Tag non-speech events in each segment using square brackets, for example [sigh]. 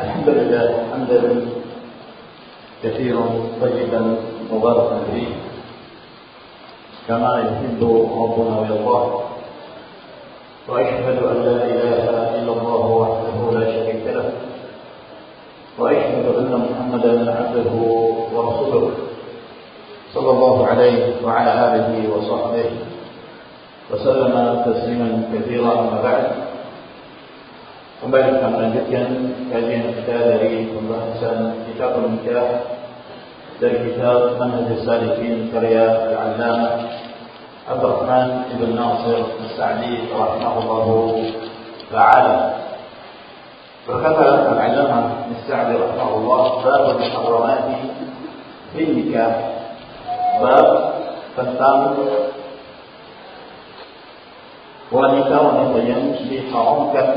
الحمد لله حمدا كثيرا طيبا مباركا فيه. كما يحب ربنا ويرضاه. وأشهد أن لا إله إلا الله وحده لا شريك له. وأشهد أن محمدا عبده ورسوله صلى الله عليه وعلى آله وصحبه وسلم تسليما كثيرا أما بعد. Kembali kita melanjutkan kajian kita dari pembahasan kitab nikah dari kitab Manhaj Salikin karya Al-Allamah Abdurrahman Ibn Nasir Al-Sa'di rahimahullah taala. Berkata Al-Allamah Al-Sa'di rahimahullah bab al-muharramati fi nikah. Bab tentang wanita-wanita yang diharamkan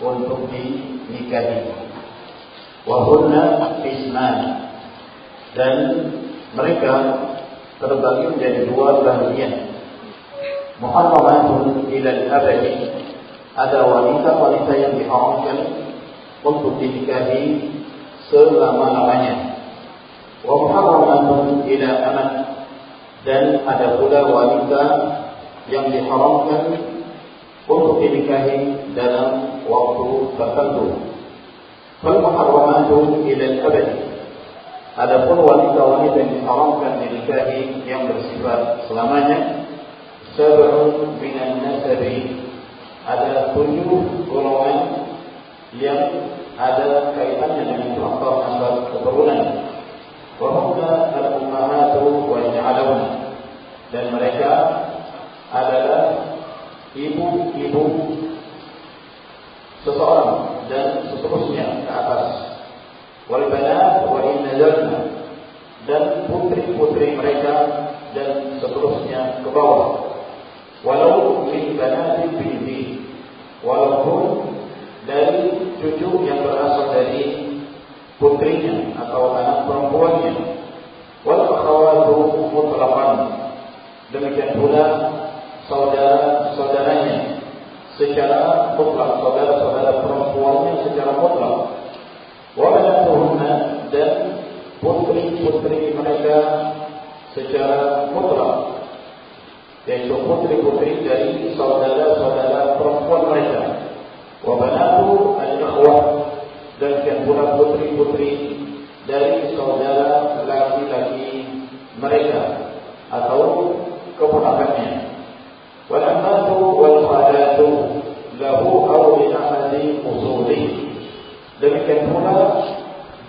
untuk dinikahi. Wahunna isman dan mereka terbagi menjadi dua bagian. Muharramatun ila al-abadi ada wanita-wanita yang diharamkan untuk dinikahi selama-lamanya. Wa muharramatun ila aman dan ada pula wanita yang diharamkan untuk dinikahi dalam waktu tertentu. Fal muharramatu ila al-abad. Adapun wanita-wanita yang diharamkan dinikahi yang bersifat selamanya sab'un minan nasabi ada tujuh golongan yang ada kaitannya dengan faktor asal keturunan. Wa huma al-ummahatu wa ya'lamun dan mereka adalah ibu-ibu seseorang dan seterusnya ke atas. Wal banat wa dan putri-putri mereka dan seterusnya ke bawah. Walau min banati binti walaupun dari cucu yang berasal dari putrinya atau anak perempuannya. Wal akhawatu mutlaqan demikian pula saudara-saudaranya secara mutlak saudara-saudara perempuannya secara mutlak. Wabanatuhunna dan putri-putri mereka secara mutlak. Yaitu putri-putri dari saudara-saudara perempuan mereka. Wabanatu al-ikhwah dan pula putri-putri dari saudara laki-laki mereka atau keponakannya والأمات والخالات له أو لأحد أصوله. demikian pula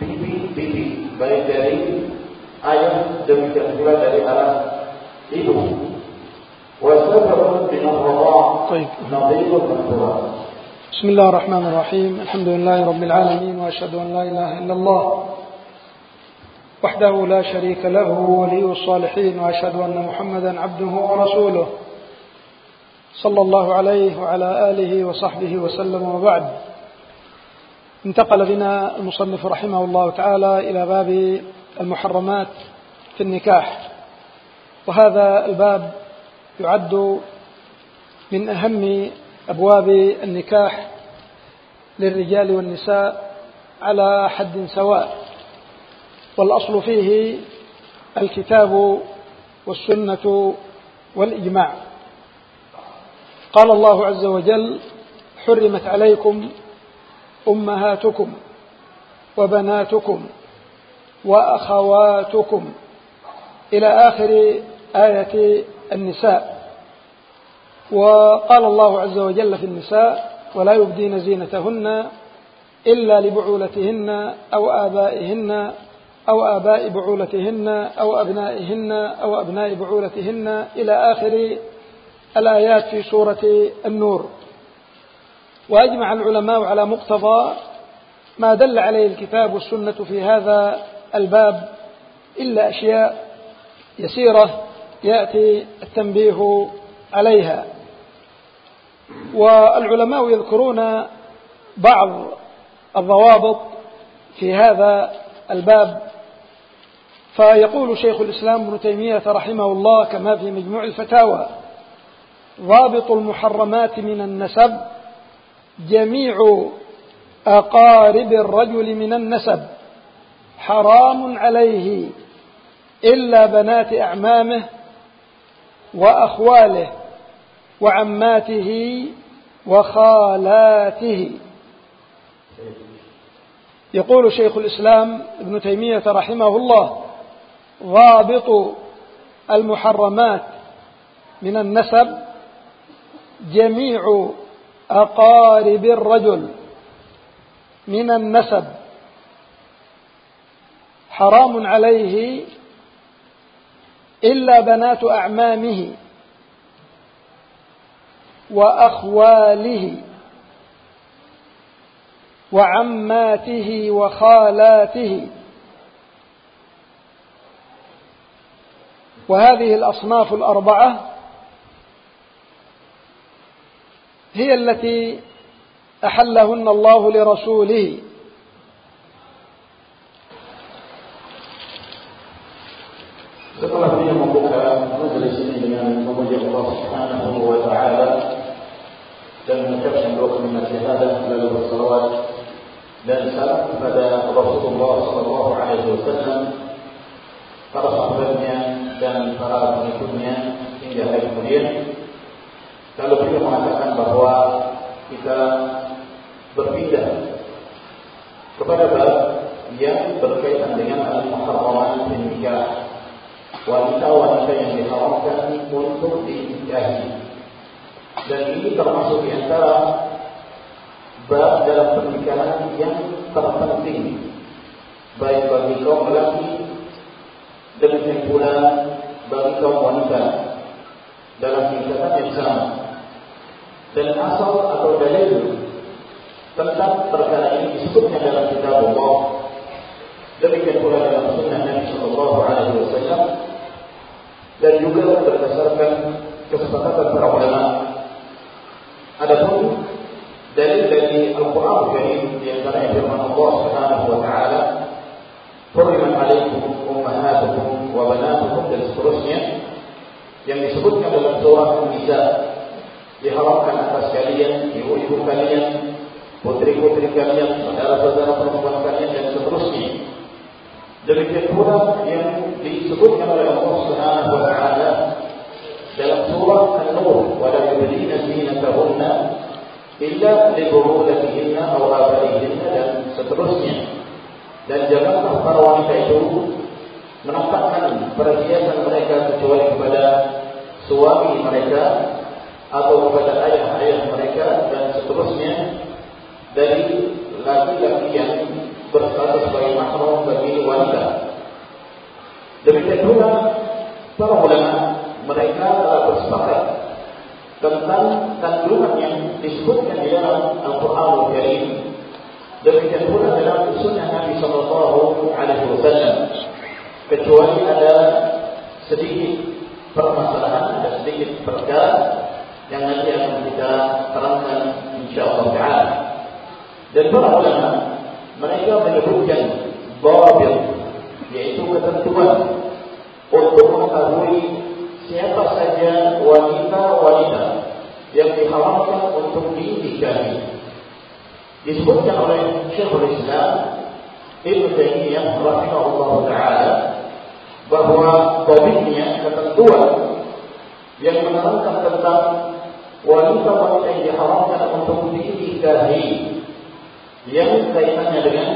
bibi-bibi baik dari ayah demikian pula dari arah ibu وسبب من الرضاع نظير الأنفراء بسم الله الرحمن الرحيم. الحمد لله رب العالمين وأشهد أن لا إله إلا الله وحده لا شريك له ولي الصالحين وأشهد أن محمدا عبده ورسوله. صلى الله عليه وعلى آله وصحبه وسلم وبعد. انتقل بنا المصنف رحمه الله تعالى إلى باب المحرمات في النكاح. وهذا الباب يعد من أهم أبواب النكاح للرجال والنساء على حد سواء. والأصل فيه الكتاب والسنة والإجماع. قال الله عز وجل حرمت عليكم أمهاتكم وبناتكم وأخواتكم. إلى آخر آية النساء. وقال الله عز وجل في النساء ولا يبدين زينتهن إلا لبعولتهن أو آبائهن أو آباء بعولتهن أو أبنائهن أو أبناء بعولتهن. إلى آخر الآيات في سورة النور. وأجمع العلماء على مقتضى ما دل عليه الكتاب والسنة في هذا الباب إلا أشياء يسيرة يأتي التنبيه عليها. والعلماء يذكرون بعض الضوابط في هذا الباب. فيقول شيخ الإسلام ابن تيمية رحمه الله كما في مجموع الفتاوى ضابط المحرمات من النسب جميع أقارب الرجل من النسب حرام عليه إلا بنات أعمامه وأخواله وعماته وخالاته. يقول شيخ الإسلام ابن تيمية رحمه الله ضابط المحرمات من النسب جميع أقارب الرجل من النسب. حرام عليه إلا بنات أعمامه وأخواله وعماته وخالاته. وهذه الأصناف الأربعة هي التي أحلهن الله لرسوله Setelah dia membuka majelis ini dengan memuji Allah Subhanahu wa taala dan mengucapkan dua kalimat syahadat lalu bersalawat dan salam kepada Rasulullah sallallahu alaihi wasallam para sahabatnya dan para pengikutnya hingga hari kemudian kalau beliau mengatakan bahwa kita berpindah kepada bab yang berkaitan dengan al-muharramat nikah wanita-wanita yang diharamkan untuk dinikahi. Dan ini termasuk di antara bab dalam pernikahan yang terpenting baik bagi kaum lelaki demikian pula bagi kaum wanita dalam tingkatan yang sama. Dan asal atau dalil tentang perkara ini disebutnya dalam kitab Allah. Demikian pula dalam sunnah Nabi Sallallahu Alaihi Wasallam dan juga berdasarkan kesepakatan para ulama. Adapun dalil dari Al-Quran Karim di antara firman Allah Subhanahu wa taala, "Hurrimat 'alaikum ummahatukum wa banatukum" dan seterusnya yang disebutkan dalam surah An-Nisa diharamkan atas kalian, ibu-ibu kalian, putri-putri kalian, saudara-saudara perempuan kalian dan seterusnya. Demikian pula yang disebutkan oleh Allah Subhanahu wa taala dalam surah An-Nur, "Wa la yubdina zinatahunna illa li burulatihinna aw abaihinna" dan seterusnya. Dan janganlah para wanita itu menampakkan perhiasan mereka kecuali kepada suami mereka atau kepada ayah-ayah mereka dan seterusnya dari laki-laki yang berstatus sebagai mahram bagi wanita. Demikian pula para ulama mereka telah bersepakat tentang kandungan yang disebutkan di dalam Al-Quran Al-Karim. Demikian pula dalam sunnah Nabi Sallallahu Alaihi Wasallam. Kecuali ada sedikit permasalahan, ada sedikit perkara yang nanti akan kita terangkan insyaAllah Taala. Dan para ulama mereka menyebutkan babil yaitu ketentuan untuk mengetahui siapa saja wanita-wanita yang diharamkan untuk dinikahi. Disebutkan oleh Syekhul Islam Ibn Taimiyah rahimahullah taala bahwa babilnya ketentuan yang menerangkan tentang wanita-wanita yang diharamkan untuk dinikahi yang kaitannya dengan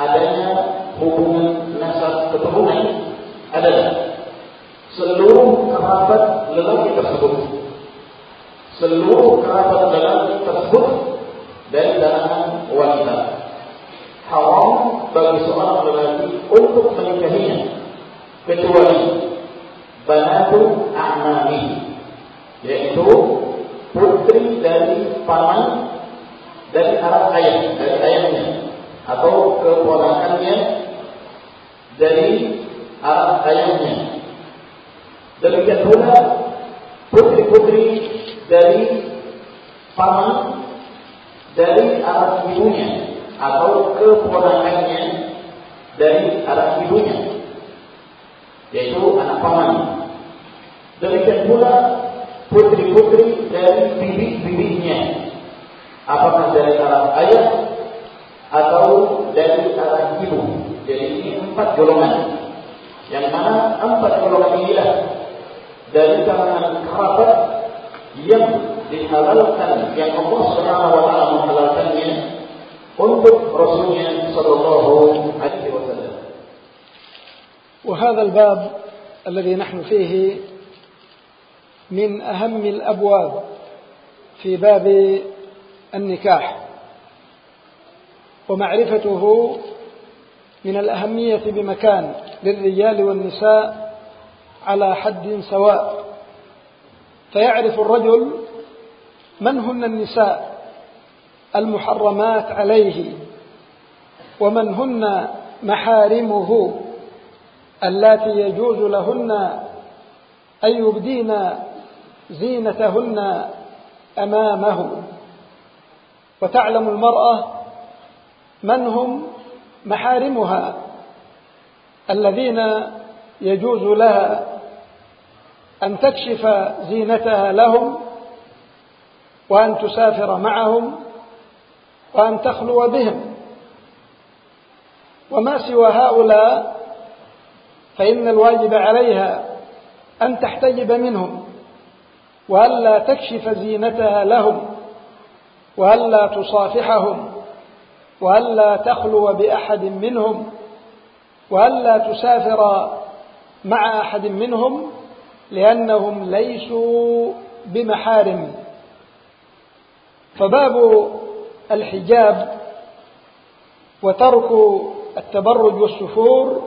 adanya hubungan nasab keturunan adalah seluruh kerabat lelaki tersebut. Seluruh kerabat lelaki tersebut dari kalangan wanita. Haram bagi seorang lelaki untuk menikahinya kecuali banatu a'mami yaitu putri dari paman dari arah ayah, dari ayahnya atau keponakannya dari arah ayahnya. Demikian pula putri-putri dari paman dari arah ibunya atau keponakannya dari arah ibunya yaitu anak paman. Demikian pula putri-putri dari bibi-bibinya apakah dari arah ayah dari arah ibu. Jadi ini empat golongan. Yang mana empat golongan inilah dari kalangan kerabat yang dihalalkan yang Allah Subhanahu wa taala menghalalkannya untuk Rasulnya sallallahu alaihi wasallam. وهذا الباب الذي نحن فيه من أهم الأبواب في باب النكاح ومعرفته من الأهمية بمكان للرجال والنساء على حد سواء. فيعرف الرجل من هن النساء المحرمات عليه ومن هن محارمه اللاتي يجوز لهن أن يبدين زينتهن أمامه وتعلم المرأة من هم محارمها الذين يجوز لها أن تكشف زينتها لهم وأن تسافر معهم وأن تخلو بهم. وما سوى هؤلاء فإن الواجب عليها أن تحتجب منهم. وألا تكشف زينتها لهم؟ وألا تصافحهم؟ وألا تخلو بأحد منهم؟ وألا تسافر مع أحد منهم؟ لأنهم ليسوا بمحارم. فباب الحجاب وترك التبرج والسفور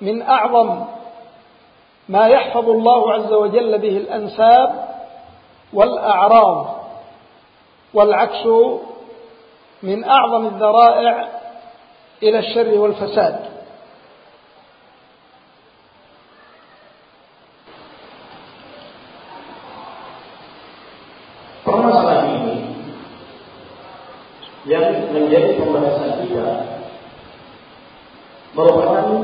من أعظم ما يحفظ الله عز وجل به الأنساب والأعراض والعكس من أعظم الذرائع إلى الشر والفساد. Permasalahan ini yang menjadi pembahasan kita merupakan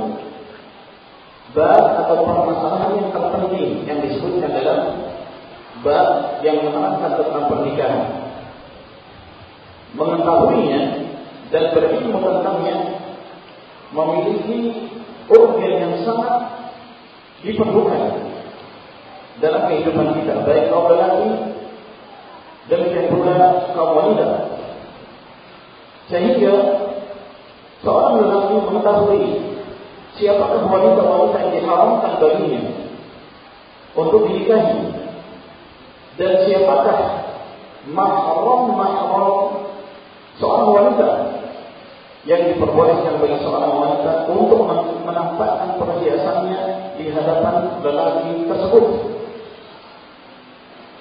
bab atau permasalahan yang terpenting yang disebutkan dalam bab yang menerangkan tentang pernikahan. Mengetahuinya dan berilmu tentangnya memiliki organ yang sangat diperlukan dalam kehidupan kita, baik kaum lelaki demikian pula kaum wanita. Sehingga seorang lelaki mengetahui siapakah wanita-wanita yang diharamkan baginya? Untuk dinikahi. Dan siapakah mahram-mahram seorang wanita yang diperbolehkan bagi seorang wanita untuk menampakkan perhiasannya di hadapan lelaki tersebut.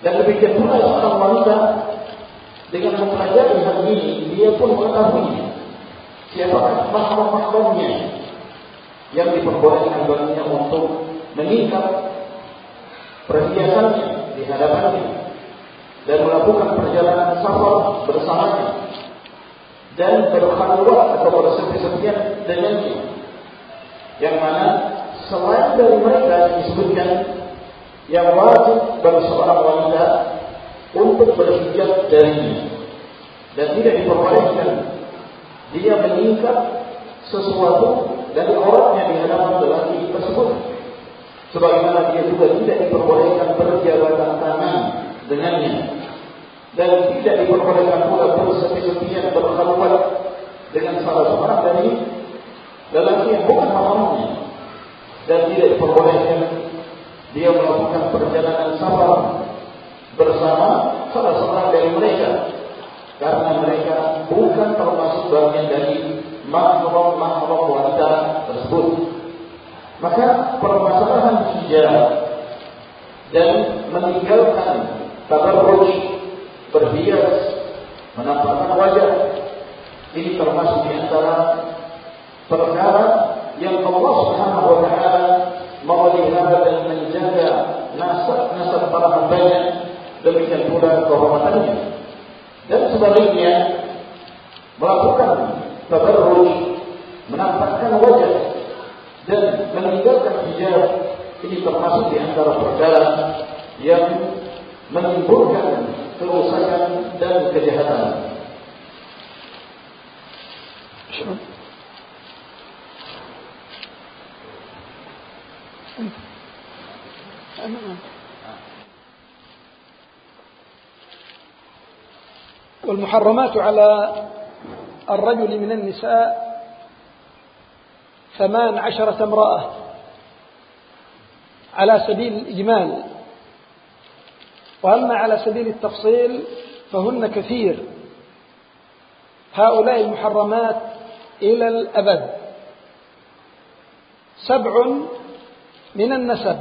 Dan demikian pula seorang wanita dengan mempelajari hal ini, dia pun mengetahui siapa mahram-mahramnya yang diperbolehkan baginya untuk mengikat perhiasannya di hadapannya dan melakukan perjalanan safar bersamanya dan berkhalwat atau bersepi-sepian dengannya yang mana selain dari mereka disebutkan yang wajib bagi seorang wanita untuk berhijab darinya dan tidak diperbolehkan dia meningkat sesuatu dari orangnya di hadapan lelaki tersebut. Sebagaimana dia juga tidak diperbolehkan berjabatan tangan dengannya. Dan tidak diperbolehkan pula bersepi-sepian berkhalwat dengan salah seorang dari lelaki yang bukan mahramnya dan tidak diperbolehkan dia melakukan perjalanan safar bersama salah seorang dari mereka. Karena mereka bukan termasuk bagian dari mahram-mahram wanita tersebut. Maka permasalahan hijab dan meninggalkan tabarruj berhias menampakkan wajah ini termasuk di antara perkara yang Allah Subhanahu wa taala memelihara dan menjaga nasab-nasab para hambanya demikian pula kehormatannya dan sebaliknya melakukan tabarruj menampakkan wajah dan meninggalkan hijab ini termasuk di antara perkara yang menimbulkan kerusakan dan kejahatan. والمحرمات على الرجل من النساء ثمان عشرة امرأة على سبيل الإجمال. وأما على سبيل التفصيل فهن كثير. هؤلاء المحرمات إلى الأبد. سبع من النسب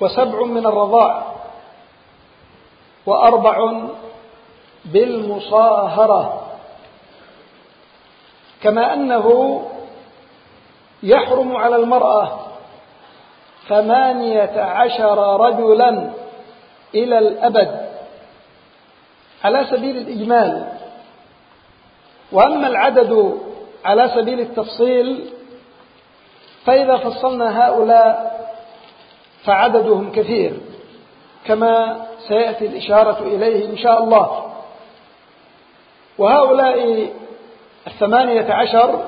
وسبع من الرضاع وأربع بالمصاهرة. كما أنه يحرم على المرأة ثمانية عشر رجلا إلى الأبد على سبيل الإجمال. وأما العدد على سبيل التفصيل فإذا فصلنا هؤلاء فعددهم كثير كما سيأتي الإشارة إليه إن شاء الله. وهؤلاء الثمانية عشر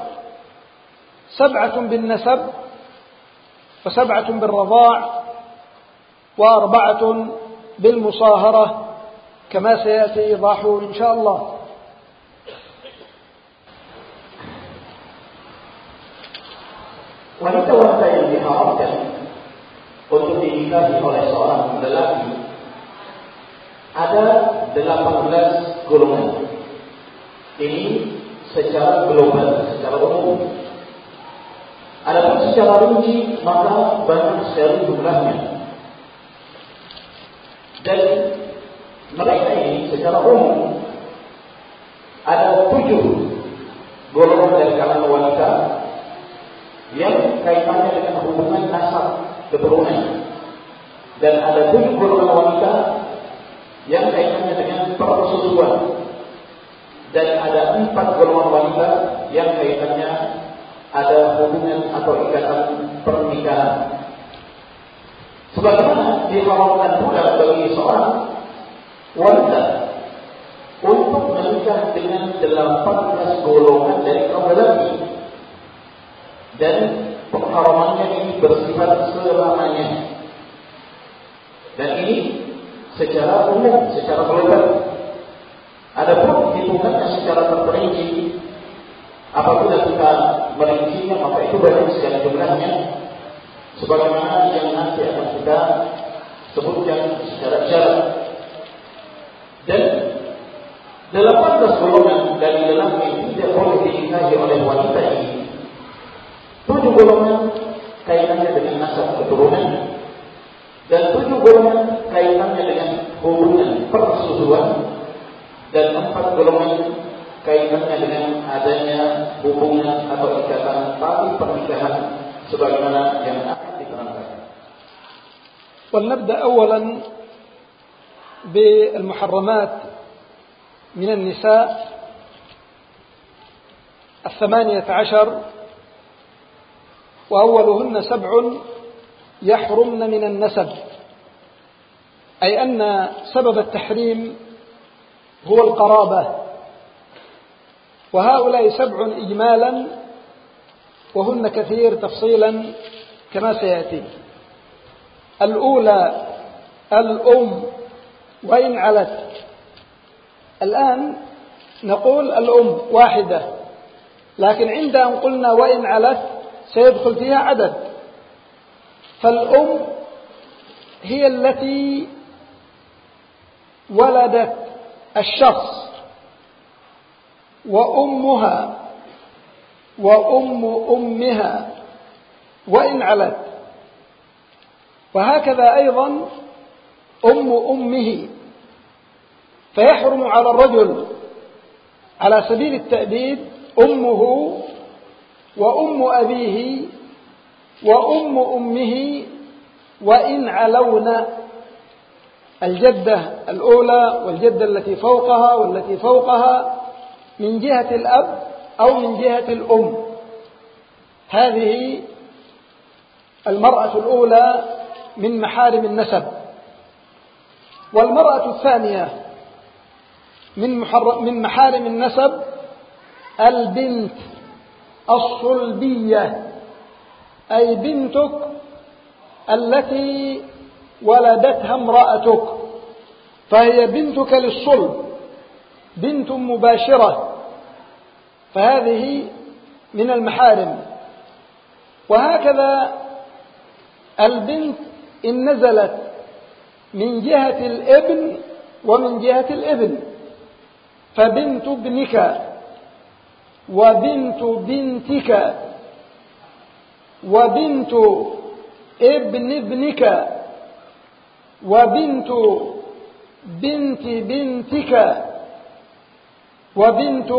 سبعة بالنسب وسبعة بالرضاع وأربعة بالمصاهرة كما سيأتي إيضاحه إن شاء الله wanita-wanita yang diharamkan untuk dinikahi oleh seorang lelaki ada 18 golongan. Ini secara global, secara umum. Adapun secara rinci maka banyak sekali jumlahnya. Dan mereka ini secara umum ada tujuh golongan dari kalangan wanita yang kaitannya dengan hubungan nasab keturunan dan ada tujuh golongan wanita yang kaitannya dengan persusuan dan ada empat golongan wanita yang kaitannya ada hubungan atau ikatan pernikahan. Sebagaimana diharamkan pula bagi seorang wanita untuk menikah dengan 18 golongan dari kaum lelaki dan pengharamannya ini bersifat selamanya. Dan ini secara umum, secara global. Adapun hitungannya secara terperinci, apabila kita merincinya maka itu banyak sekali jumlahnya. Sebagaimana yang nanti akan kita sebutkan secara jalan. Dan 18 golongan dari lelaki tidak boleh dinikahi oleh wanita ini tujuh golongan kaitannya dengan nasab keturunan dan tujuh golongan kaitannya dengan hubungan persusuan dan empat golongan kaitannya dengan adanya hubungan atau ikatan tali pernikahan sebagaimana yang akan diterangkan. ولنبدأ أولا بالمحرمات من النساء الثمانية عشر وأولهن سبع يحرمن من النسب أي أن سبب التحريم هو القرابة. وهؤلاء سبع إجمالا وهن كثير تفصيلا كما سيأتي. الأولى الأم وإن علت. الآن نقول الأم واحدة لكن عند أن قلنا وإن علت سيدخل فيها عدد. فالأم هي التي ولدت الشخص وأمها وأم أمها وإن علت. وهكذا أيضا أم أمه. فيحرم على الرجل على سبيل التأبيد أمه وأم أبيه وأم أمه وإن علون. الجدة الأولى والجدة التي فوقها والتي فوقها من جهة الأب أو من جهة الأم. هذه المرأة الأولى من محارم النسب. والمرأة الثانية من من محارم النسب البنت الصلبية أي بنتك التي ولدتها امرأتك فهي بنتك للصلب بنت مباشرة فهذه من المحارم. وهكذا البنت إن نزلت من جهة الابن ومن جهة الابن فبنت ابنك وبنت بنتك وبنت ابن ابنك وبنت بنت بنتك وبنت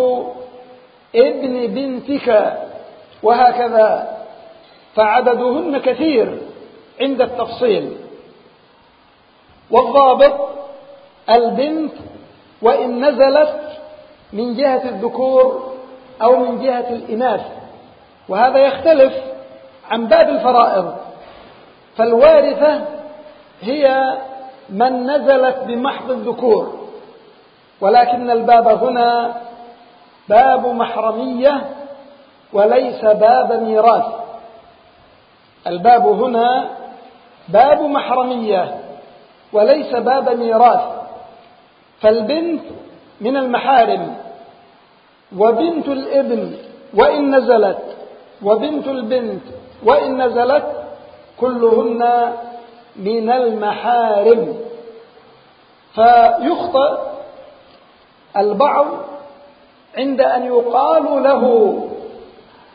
ابن بنتك وهكذا. فعددهن كثير عند التفصيل. والضابط البنت وإن نزلت من جهة الذكور أو من جهة الإناث. وهذا يختلف عن باب الفرائض. فالوارثة هي من نزلت بمحض الذكور. ولكن الباب هنا باب محرمية وليس باب ميراث. الباب هنا باب محرمية وليس باب ميراث. فالبنت من المحارم وبنت الابن وإن نزلت وبنت البنت وإن نزلت كلهن من المحارم. فيخطئ البعض عند أن يقال له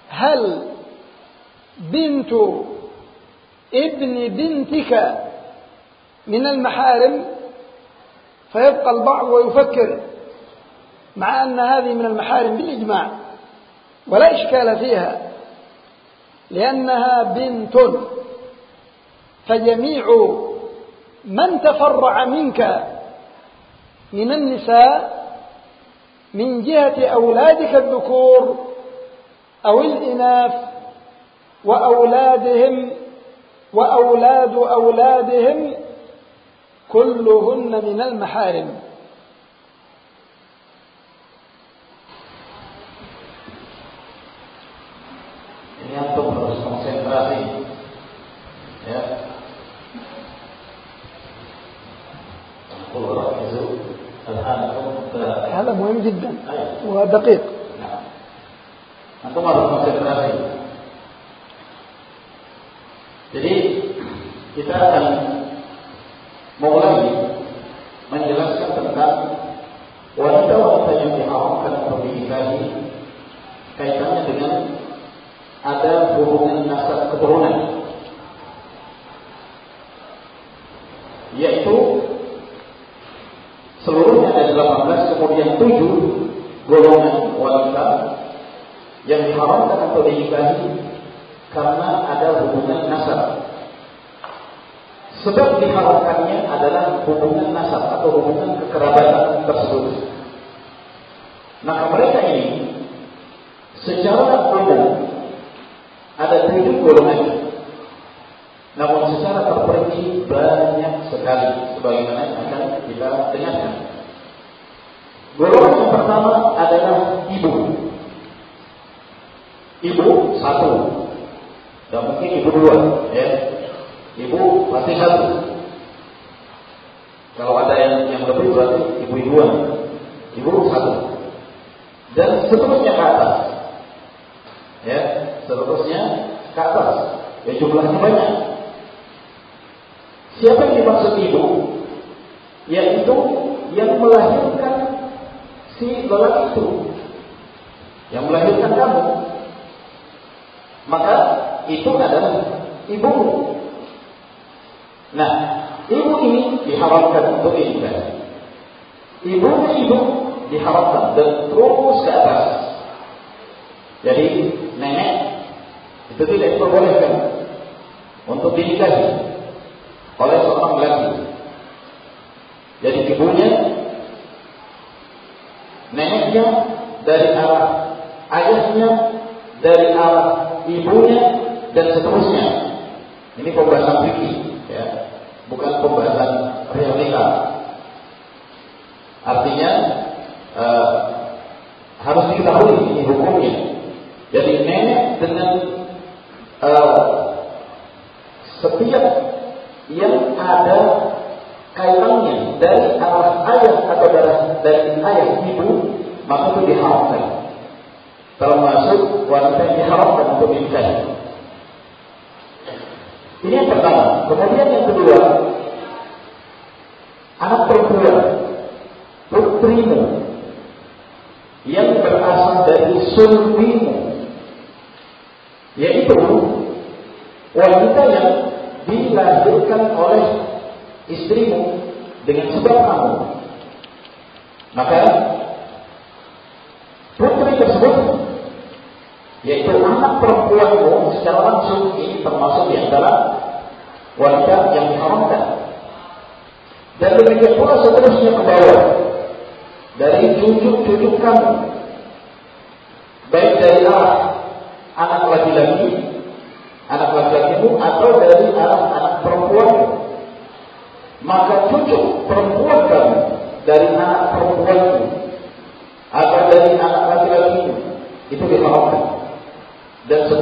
هل بنت ابن بنتك من المحارم؟ فيبقى البعض ويفكر مع أن هذه من المحارم بالإجماع ولا إشكال فيها لأنها بنت. فجميع من تفرع منك من النساء من جهة أولادك الذكور أو الإناث وأولادهم وأولاد أولادهم كلهن من المحارم. ودقيق Nah, antum harus konsentrasi. Jadi kita akan mulai menjelaskan tentang wanita-wanita yang diharamkan untuk dinikahi kaitannya dengan ada hubungan nasab keturunan yaitu seluruhnya ada 18 kemudian 7 golongan wanita yang diharamkan untuk dinikahi karena ada hubungan nasab sebab diharamkannya adalah hubungan nasab atau hubungan kekerabatan tersebut maka mereka ini secara umum ada tujuh golongan. kedua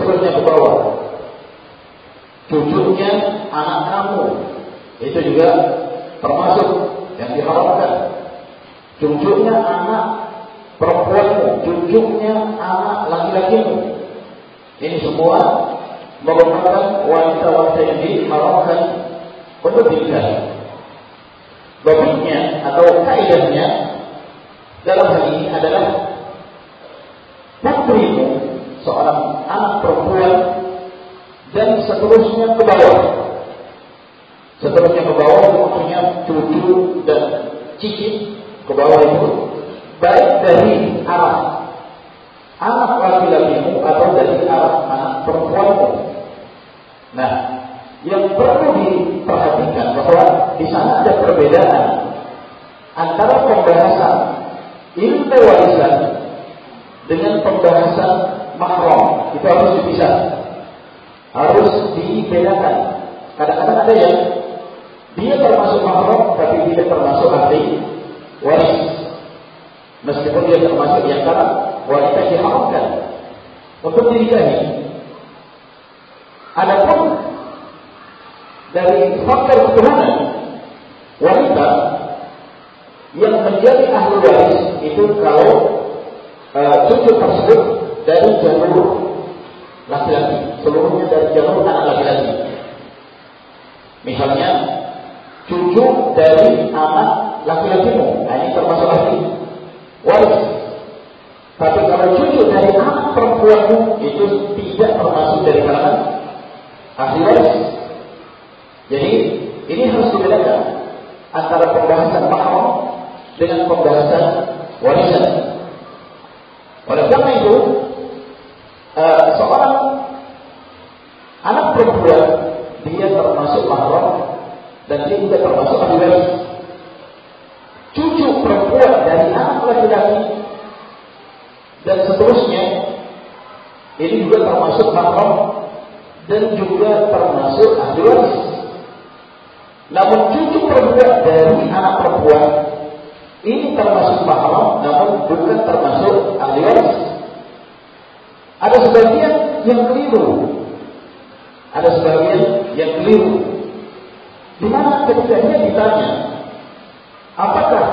dan seterusnya ke bawah cucunya anak kamu itu juga termasuk yang diharamkan cucunya anak perempuanmu, cucunya anak laki-lakimu. Ini semua merupakan wanita-wanita yang diharamkan untuk dinikahi. Babitnya atau kaidahnya dalam hal ini adalah putrimu seorang anak perempuan dan seterusnya ke bawah. Seterusnya ke bawah maksudnya cucu dan cicit ke bawah itu baik dari arah anak laki-lakimu atau dari arah anak perempuanmu. Nah, yang perlu diperhatikan bahwa di sana ada perbedaan antara pembahasan ilmu warisan dengan pembahasan mahram. Itu harus dipisah. Harus dibedakan. Kadang-kadang ada yang dia termasuk mahram tapi tidak termasuk ahli waris. Meskipun dia termasuk di antara wanita yang diharamkan untuk dinikahi. Adapun dari faktor keturunan wanita yang menjadi ahli waris itu kalau uh, cucu tersebut dari jalur laki-laki, seluruhnya dari jalur anak laki-laki. Misalnya cucu dari anak laki-lakimu. Nah, ini termasuk ahli waris. Tapi kalau cucu dari anak perempuanmu itu tidak termasuk dari kalangan ahli waris. Jadi ini harus dibedakan antara pembahasan mahram dengan pembahasan warisan. Oleh karena itu, uh, seorang perempuan dia termasuk mahram dan dia juga termasuk ahli cucu perempuan dari anak laki-laki dan seterusnya ini juga termasuk mahram dan juga termasuk ahli. Namun cucu perempuan dari anak perempuan ini termasuk mahram namun bukan termasuk ahli. Ada sebagian yang keliru. Ada sebagian yang keliru. Di mana ketika dia ditanya, Apakah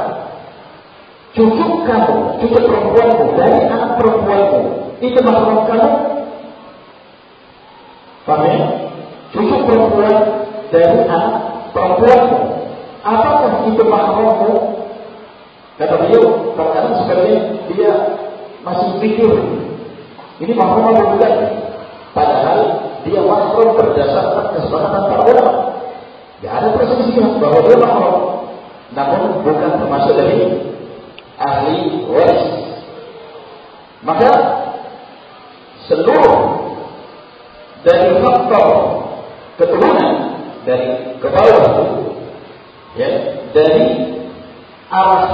cucu kamu, cucu perempuanmu dari anak perempuanmu itu mahram kamu? Paham ya? Cucu perempuan dari anak perempuanmu. Apakah itu mahrammu? Kata beliau, kadang sebenarnya dia masih pikir ini mahram atau bukan? Dia mahram berdasarkan kesepakatan para ulama. Tidak ada perselisihan bahwa dia mahram namun bukan termasuk dari ahli waris. Maka seluruh dari faktor keturunan dari ke bawah ya dari arah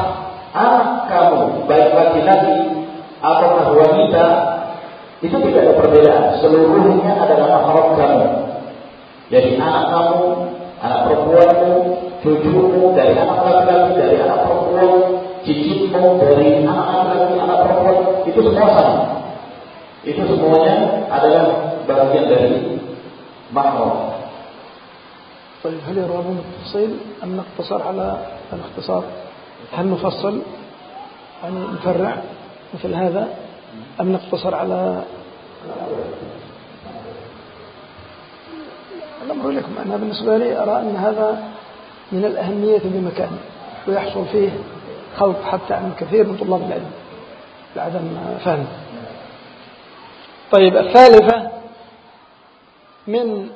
anak kamu baik laki-laki itu tidak ada perbedaan seluruhnya adalah mahram kamu jadi anak kamu anak perempuanmu cucumu dari anak laki-laki, dari anak perempuan, cicitmu dari anak laki-laki, anak perempuan, itu semua sama. itu semuanya adalah bagian dari mahram. طيب هل يرغبون التفصيل أم نقتصر على الاختصار هل نفصل يعني نفرع مثل هذا أم نقتصر على الأمر لكم أنا بالنسبة لي أرى أن هذا من الأهمية بمكان ويحصل فيه خلط حتى عن كثير من طلاب العلم. لعدم فهم. طيب الثالثة من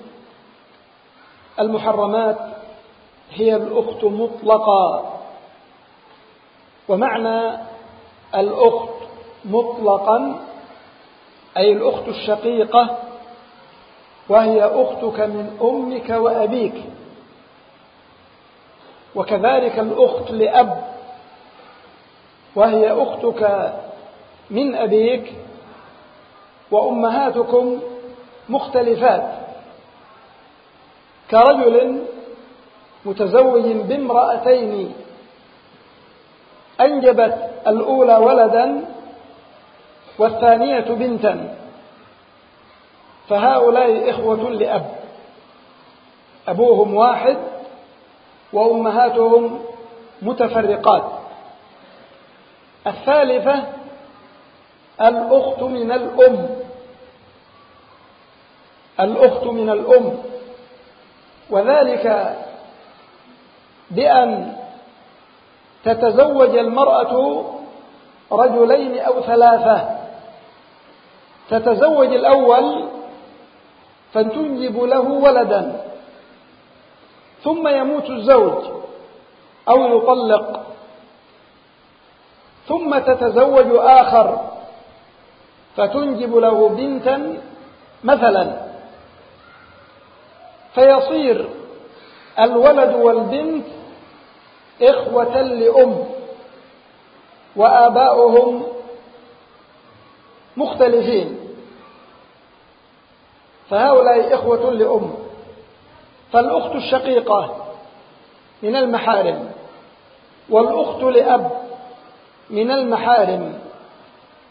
المحرمات هي الأخت مطلقا ومعنى الأخت مطلقا أي الأخت الشقيقة وهي أختك من أمك وأبيك. وكذلك الأخت لأب وهي أختك من أبيك وأمهاتكم مختلفات. كرجل متزوج بامرأتين أنجبت الأولى ولدا والثانية بنتا. فهؤلاء إخوة لأب. أبوهم واحد وأمهاتهم متفرقات. الثالثة الأخت من الأم. الأخت من الأم. وذلك بأن تتزوج المرأة رجلين أو ثلاثة. تتزوج الأول فتنجب له ولدا ثم يموت الزوج أو يطلق ثم تتزوج آخر فتنجب له بنتا مثلا. فيصير الولد والبنت إخوة لأم وآباؤهم مختلفين. فهؤلاء إخوة لأم. فالأخت الشقيقة من المحارم والأخت لأب من المحارم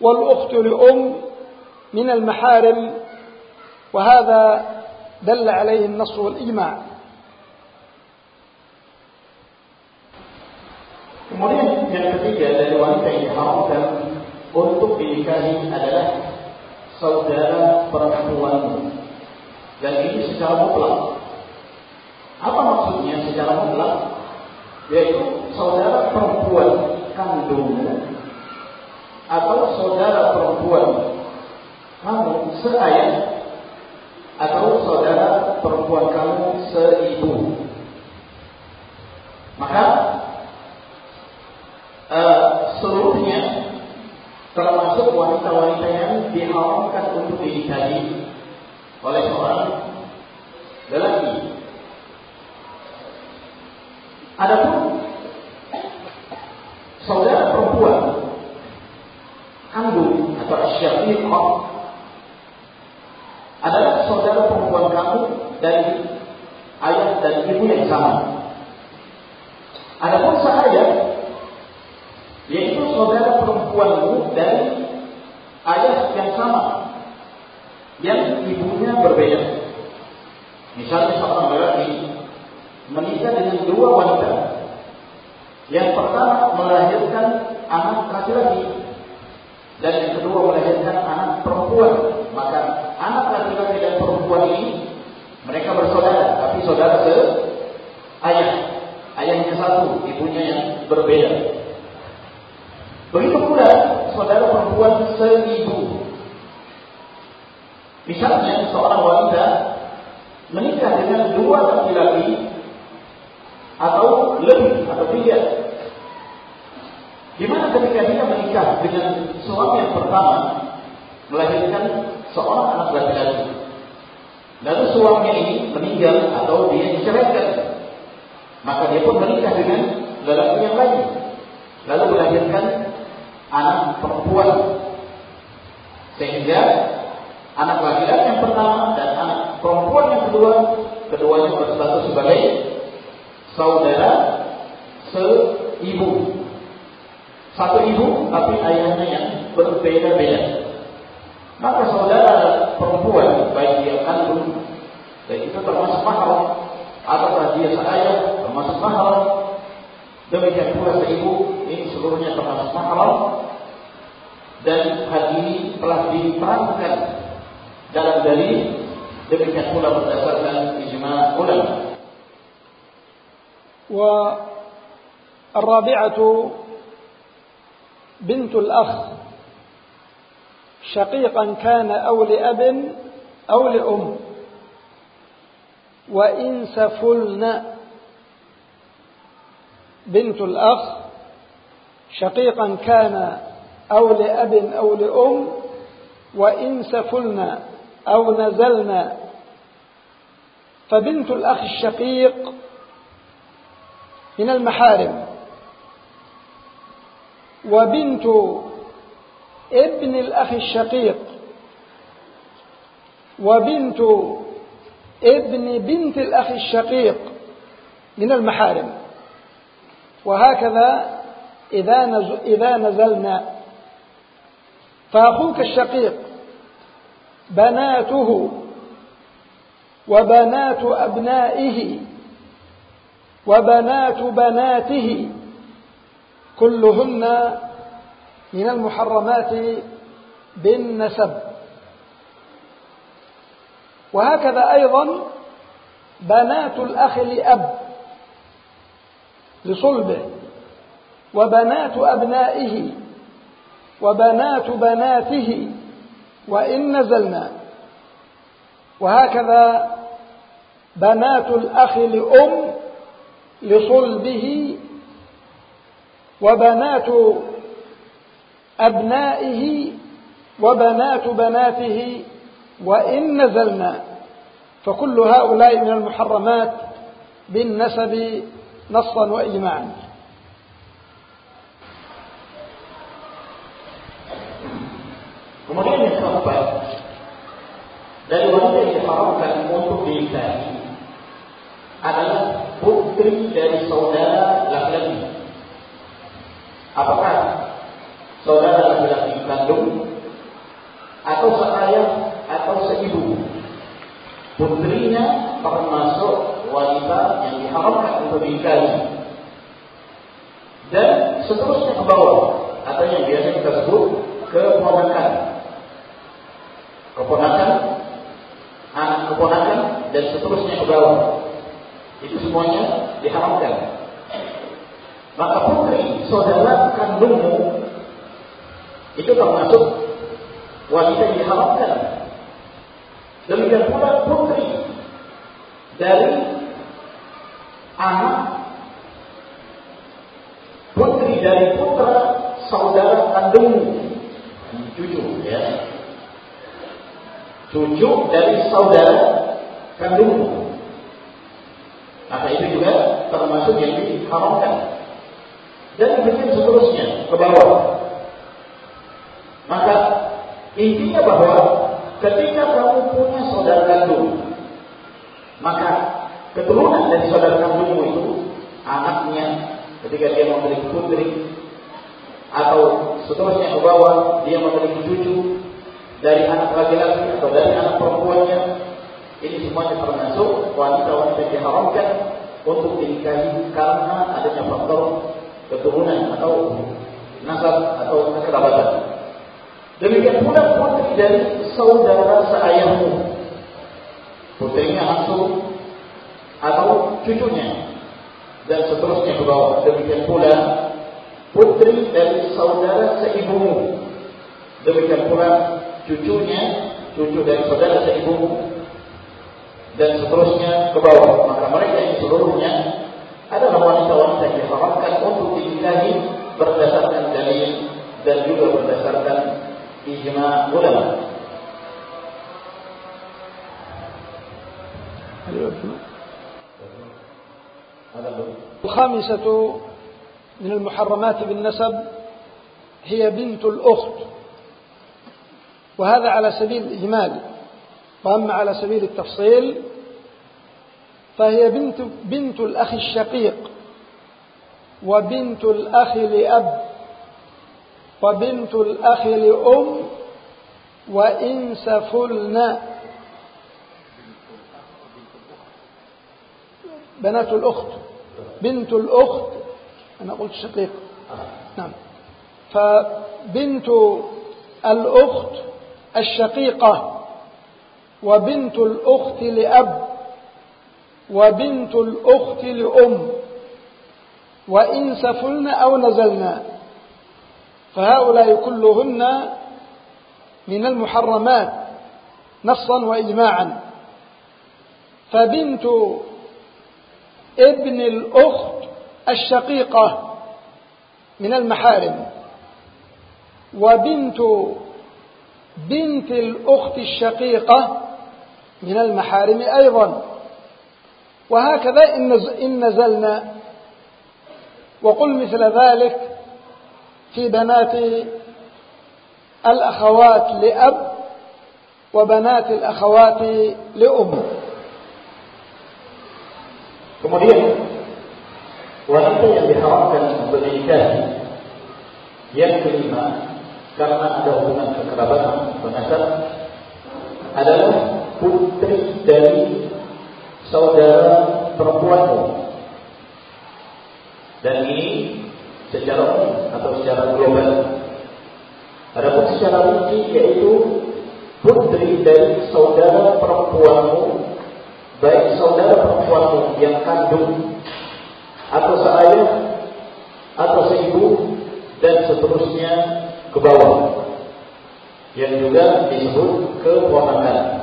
والأخت لأم من المحارم وهذا دل عليه النص والإجماع Kemudian yang ketiga dari wanita yang diharamkan untuk dinikahi adalah saudara perempuan. Dan ini secara mutlak. Apa maksudnya secara mutlak? Yaitu saudara perempuan kandungmu atau saudara perempuan kamu seayah atau saudara perempuan kamu seibu. Maka uh, seluruhnya termasuk wanita-wanita yang diharamkan untuk dinikahi oleh seorang lelaki. Adapun saudara perempuan kandung atau syafiqah adalah saudara perempuan kamu dari ayah dan ibu yang sama. Adapun seayah yaitu saudara perempuanmu dari ayah yang sama yang ibunya berbeda. Misalnya seorang lelaki menikah dengan dua wanita. Yang pertama melahirkan anak laki-laki dan yang kedua melahirkan anak perempuan. Maka anak laki-laki dan perempuan ini mereka bersaudara, tapi saudara se ayah. Ayahnya satu, ibunya yang berbeda. Begitu pula saudara perempuan seibu. Misalnya seorang wanita menikah dengan dua laki-laki atau lebih atau tiga. Di mana ketika dia menikah dengan suami yang pertama melahirkan seorang anak laki-laki. Lalu suaminya ini meninggal atau dia diceraikan. Maka dia pun menikah dengan lelaki yang lain. Lalu melahirkan anak perempuan. Sehingga anak laki-laki yang pertama dan anak perempuan yang kedua keduanya berstatus sebagai saudara seibu. Satu ibu tapi ayahnya yang berbeda-beda. Maka saudara perempuan baik dia kandung dan itu termasuk mahal ataukah dia seayah termasuk mahal demikian pula seibu seluruhnya termasuk mahram dan hal ini telah diterangkan dalam dalil demikian pula berdasarkan ijma ulama. والرابعة بنت الأخ شقيقا كان أو لأب أو لأم وإن سفلن بنت الأخ شقيقا كان أو لأب أو لأم وإن سفلنا أو نزلنا. فبنت الأخ الشقيق من المحارم وبنت ابن الأخ الشقيق وبنت ابن بنت الأخ الشقيق من المحارم. وهكذا إذا, نزل إذا نزلنا. فأخوك الشقيق بناته وبنات أبنائه وبنات بناته كلهن من المحرمات بالنسب. وهكذا أيضا بنات الأخ لأب لصلبه. وبنات أبنائه وبنات بناته وإن نزلنا. وهكذا بنات الأخ لأم لصلبه وبنات أبنائه وبنات بناته وإن نزلنا. فكل هؤلاء من المحرمات بالنسب نصا وإجماعا. Kemudian yang keempat dari wanita yang diharamkan untuk dinikahi adalah putri dari saudara laki-laki. Apakah saudara laki-laki kandung atau seayah atau seibu? Putrinya termasuk wanita yang diharamkan untuk dinikahi. Dan seterusnya ke bawah atau yang biasa kita sebut keponakan keponakan, anak keponakan dan seterusnya ke bawah. Itu semuanya diharamkan. Maka putri saudara kandungmu itu termasuk wanita yang diharamkan. Demikian pula putri dari anak putri dari putra saudara kandungmu cucu ya cucu dari saudara ke bawah. Maka mereka ini seluruhnya adalah wanita-wanita yang diharamkan untuk dinikahi berdasarkan dalil dan juga berdasarkan ijma ulama. الخامسة من المحرمات بالنسب هي بنت الأخت وهذا على سبيل الإجمال وأما على سبيل التفصيل فهي بنت, بنت الأخ الشقيق وبنت الأخ لأب وبنت الأخ لأم وإن سفلن. بنات الأخت بنت الأخت أنا قلت شقيق. نعم. فبنت الأخت الشقيقة وبنت الأخت لأب وبنت الأخت لأم وإن سفلن أو نزلنا فهؤلاء كلهن من المحرمات نصا وإجماعا. فبنت ابن الأخت الشقيقة من المحارم وبنت بنت الأخت الشقيقة من المحارم أيضا. وهكذا إن نزلنا وقل مثل ذلك في بنات الأخوات لأب وبنات الأخوات لأم Kemudian wanita yang diharamkan dinikahi yang kelima karena ada hubungan kekerabatan penasab adalah putri dari saudara perempuanmu dan ini secara umum atau secara global. Adapun secara rinci yaitu putri dari saudara perempuanmu baik saudara perempuanmu yang kandung atau seayah atau seibu dan seterusnya ke bawah. Yang juga disebut keponakan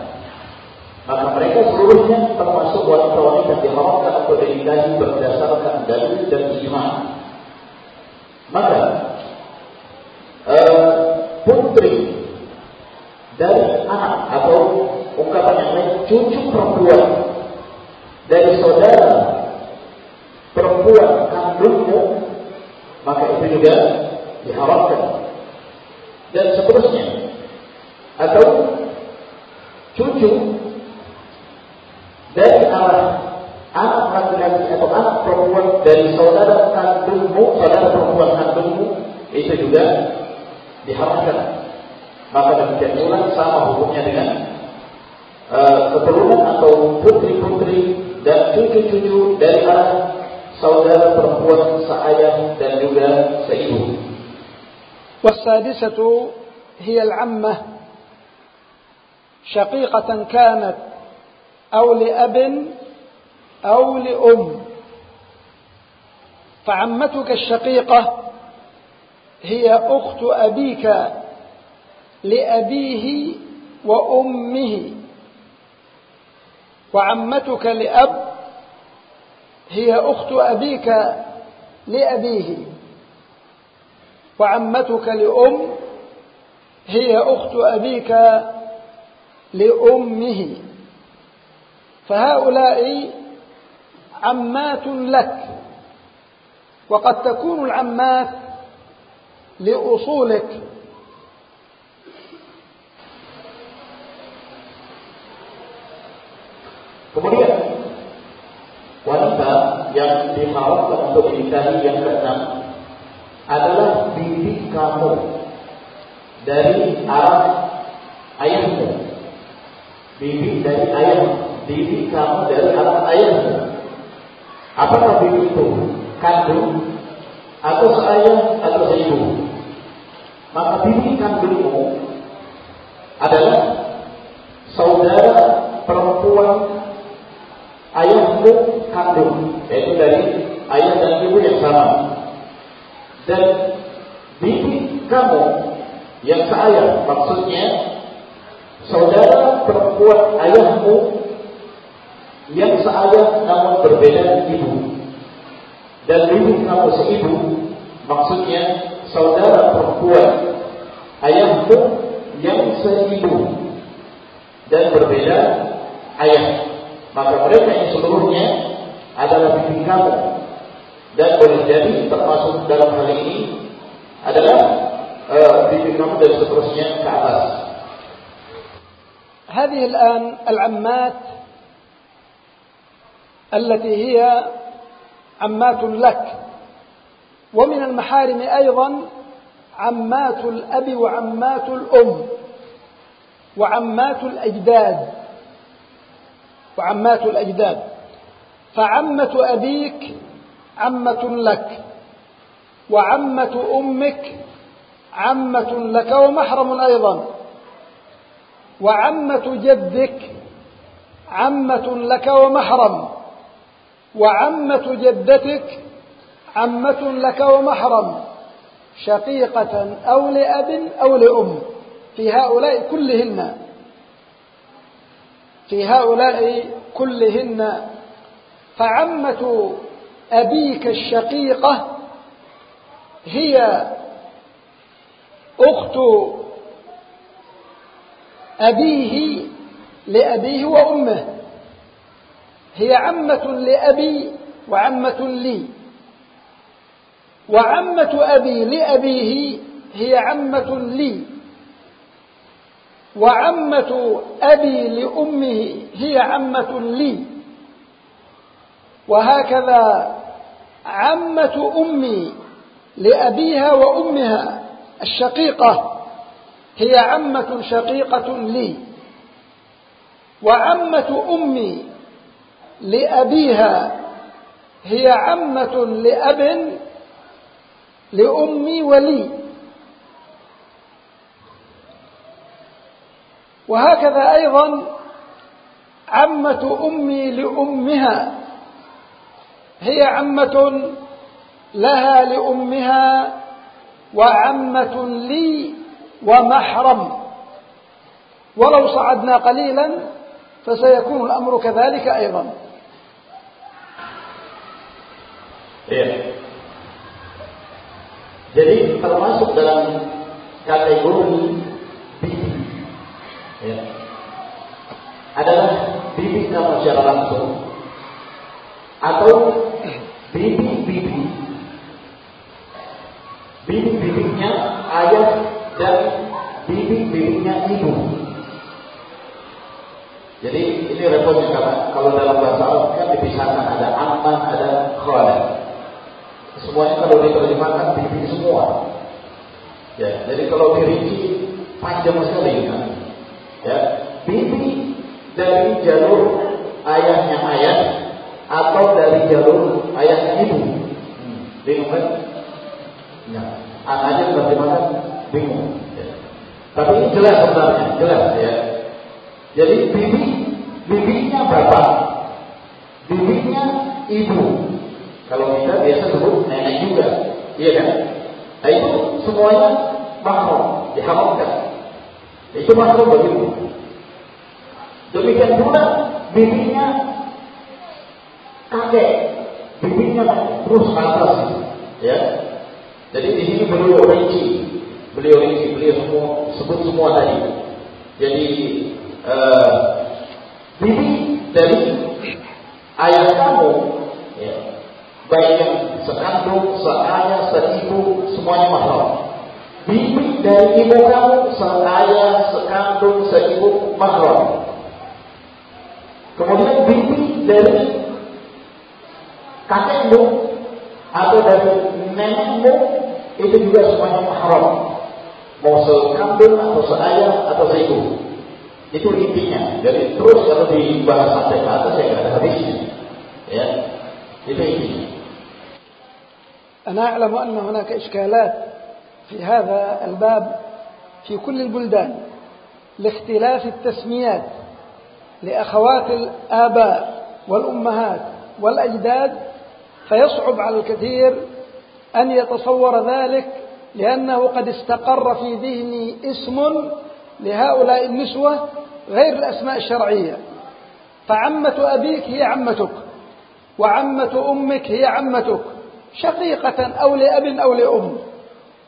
maka mereka seluruhnya termasuk wanita-wanita diharamkan untuk dinikahi berdasarkan dalil dan ijma. Maka والسادسة هي العمة. شقيقة كانت أو لأب أو لأم. فعمتك الشقيقة هي أخت أبيك لأبيه وأمه. وعمتك لأب هي أخت أبيك لأبيه. وعمتك لأم هي أخت أبيك لأمه فهؤلاء عمات لك وقد تكون العمات لأصولك Kemudian wanita yang diharamkan untuk dinikahi yang keenam adalah bibi kamu dari arah ayahmu. Bibi dari ayah, bibi kamu dari arah ayahmu. Apakah bibi itu kandung atau seayah atau seibu? Maka bibi kandungmu adalah saudara perempuan ayahmu kandung yaitu dari ayah dan ibu yang sama dan kamu yang seayah maksudnya saudara perempuan ayahmu yang seayah namun berbeda ibu. Dan bibi kamu seibu maksudnya saudara perempuan ayahmu yang seibu. Dan berbeda ayah. Maka mereka yang seluruhnya adalah bibi kamu. Dan boleh jadi termasuk dalam hal ini adalah هذه الآن العمات التي هي عمات لك. ومن المحارم أيضا عمات الأب وعمات الأم وعمات الأجداد. وعمات الأجداد. فعمة أبيك عمة لك وعمة أمك عمة لك ومحرم أيضا. وعمة جدك عمة لك ومحرم. وعمة جدتك عمة لك ومحرم. شقيقة أو لأب أو لأم. في هؤلاء كلهن. في هؤلاء كلهن. فعمة أبيك الشقيقة هي أخت أبيه لأبيه وأمه. هي عمة لأبي وعمة لي. وعمة أبي لأبيه هي عمة لي. وعمة أبي لأمه هي عمة لي. وهكذا عمة أمي لأبيها وأمها الشقيقة هي عمة شقيقة لي وعمة أمي لأبيها هي عمة لأب لأمي ولي. وهكذا أيضا عمة أمي لأمها هي عمة لها لأمها وعمة لي ومحرم ولو صعدنا قليلا فسيكون الأمر كذلك أيضا. Jadi termasuk dalam kategori bibi ya, adalah bibi kamu secara langsung atau bibi-bibi bibi-bibinya ayah dan bibi-bibinya ibu jadi ini repotnya karena kalau dalam bahasa Arab kan dipisahkan ada aman, ada khawadah Semuanya kalau diterjemahkan bibi semua. Ya, jadi kalau dirinci panjang sekali kan. Ya, bibi dari jalur ayahnya ayah atau dari jalur ayahnya ibu. Hmm. Kan? Ya, anaknya bagaimana? Bingung. Ya. Tapi ini jelas sebenarnya, jelas ya. Jadi bibi, bibinya bapak, bibinya ibu, kalau kita biasa sebut nenek juga, iya kan? Nah itu semuanya mahram, diharamkan. Itu mahram begitu. Demikian pula bibinya kakek, bibinya terus atas, ya. Jadi di sini beliau rinci, beliau rinci, beliau semua sebut semua tadi. Jadi uh, bibi dari ayah kamu, ya, baik yang sekandung, seayah, seibu, semuanya mahram. Bibi dari ibu kamu, seayah, sekandung, seibu, mahram. Kemudian bibi dari kakekmu atau dari nenekmu itu juga semuanya mahram. Mau sekandung atau seayah atau seibu. Itu intinya. Jadi terus kalau dibahas sampai ke atas ya nggak ada habisnya. Ya, itu intinya. أنا أعلم أن هناك إشكالات في هذا الباب في كل البلدان لاختلاف التسميات لأخوات الآباء والأمهات والأجداد فيصعب على الكثير أن يتصور ذلك لأنه قد استقر في ذهني اسم لهؤلاء النسوة غير الأسماء الشرعية. فعمة أبيك هي عمتك وعمة أمك هي عمتك شقيقة أو لأب أو لأم.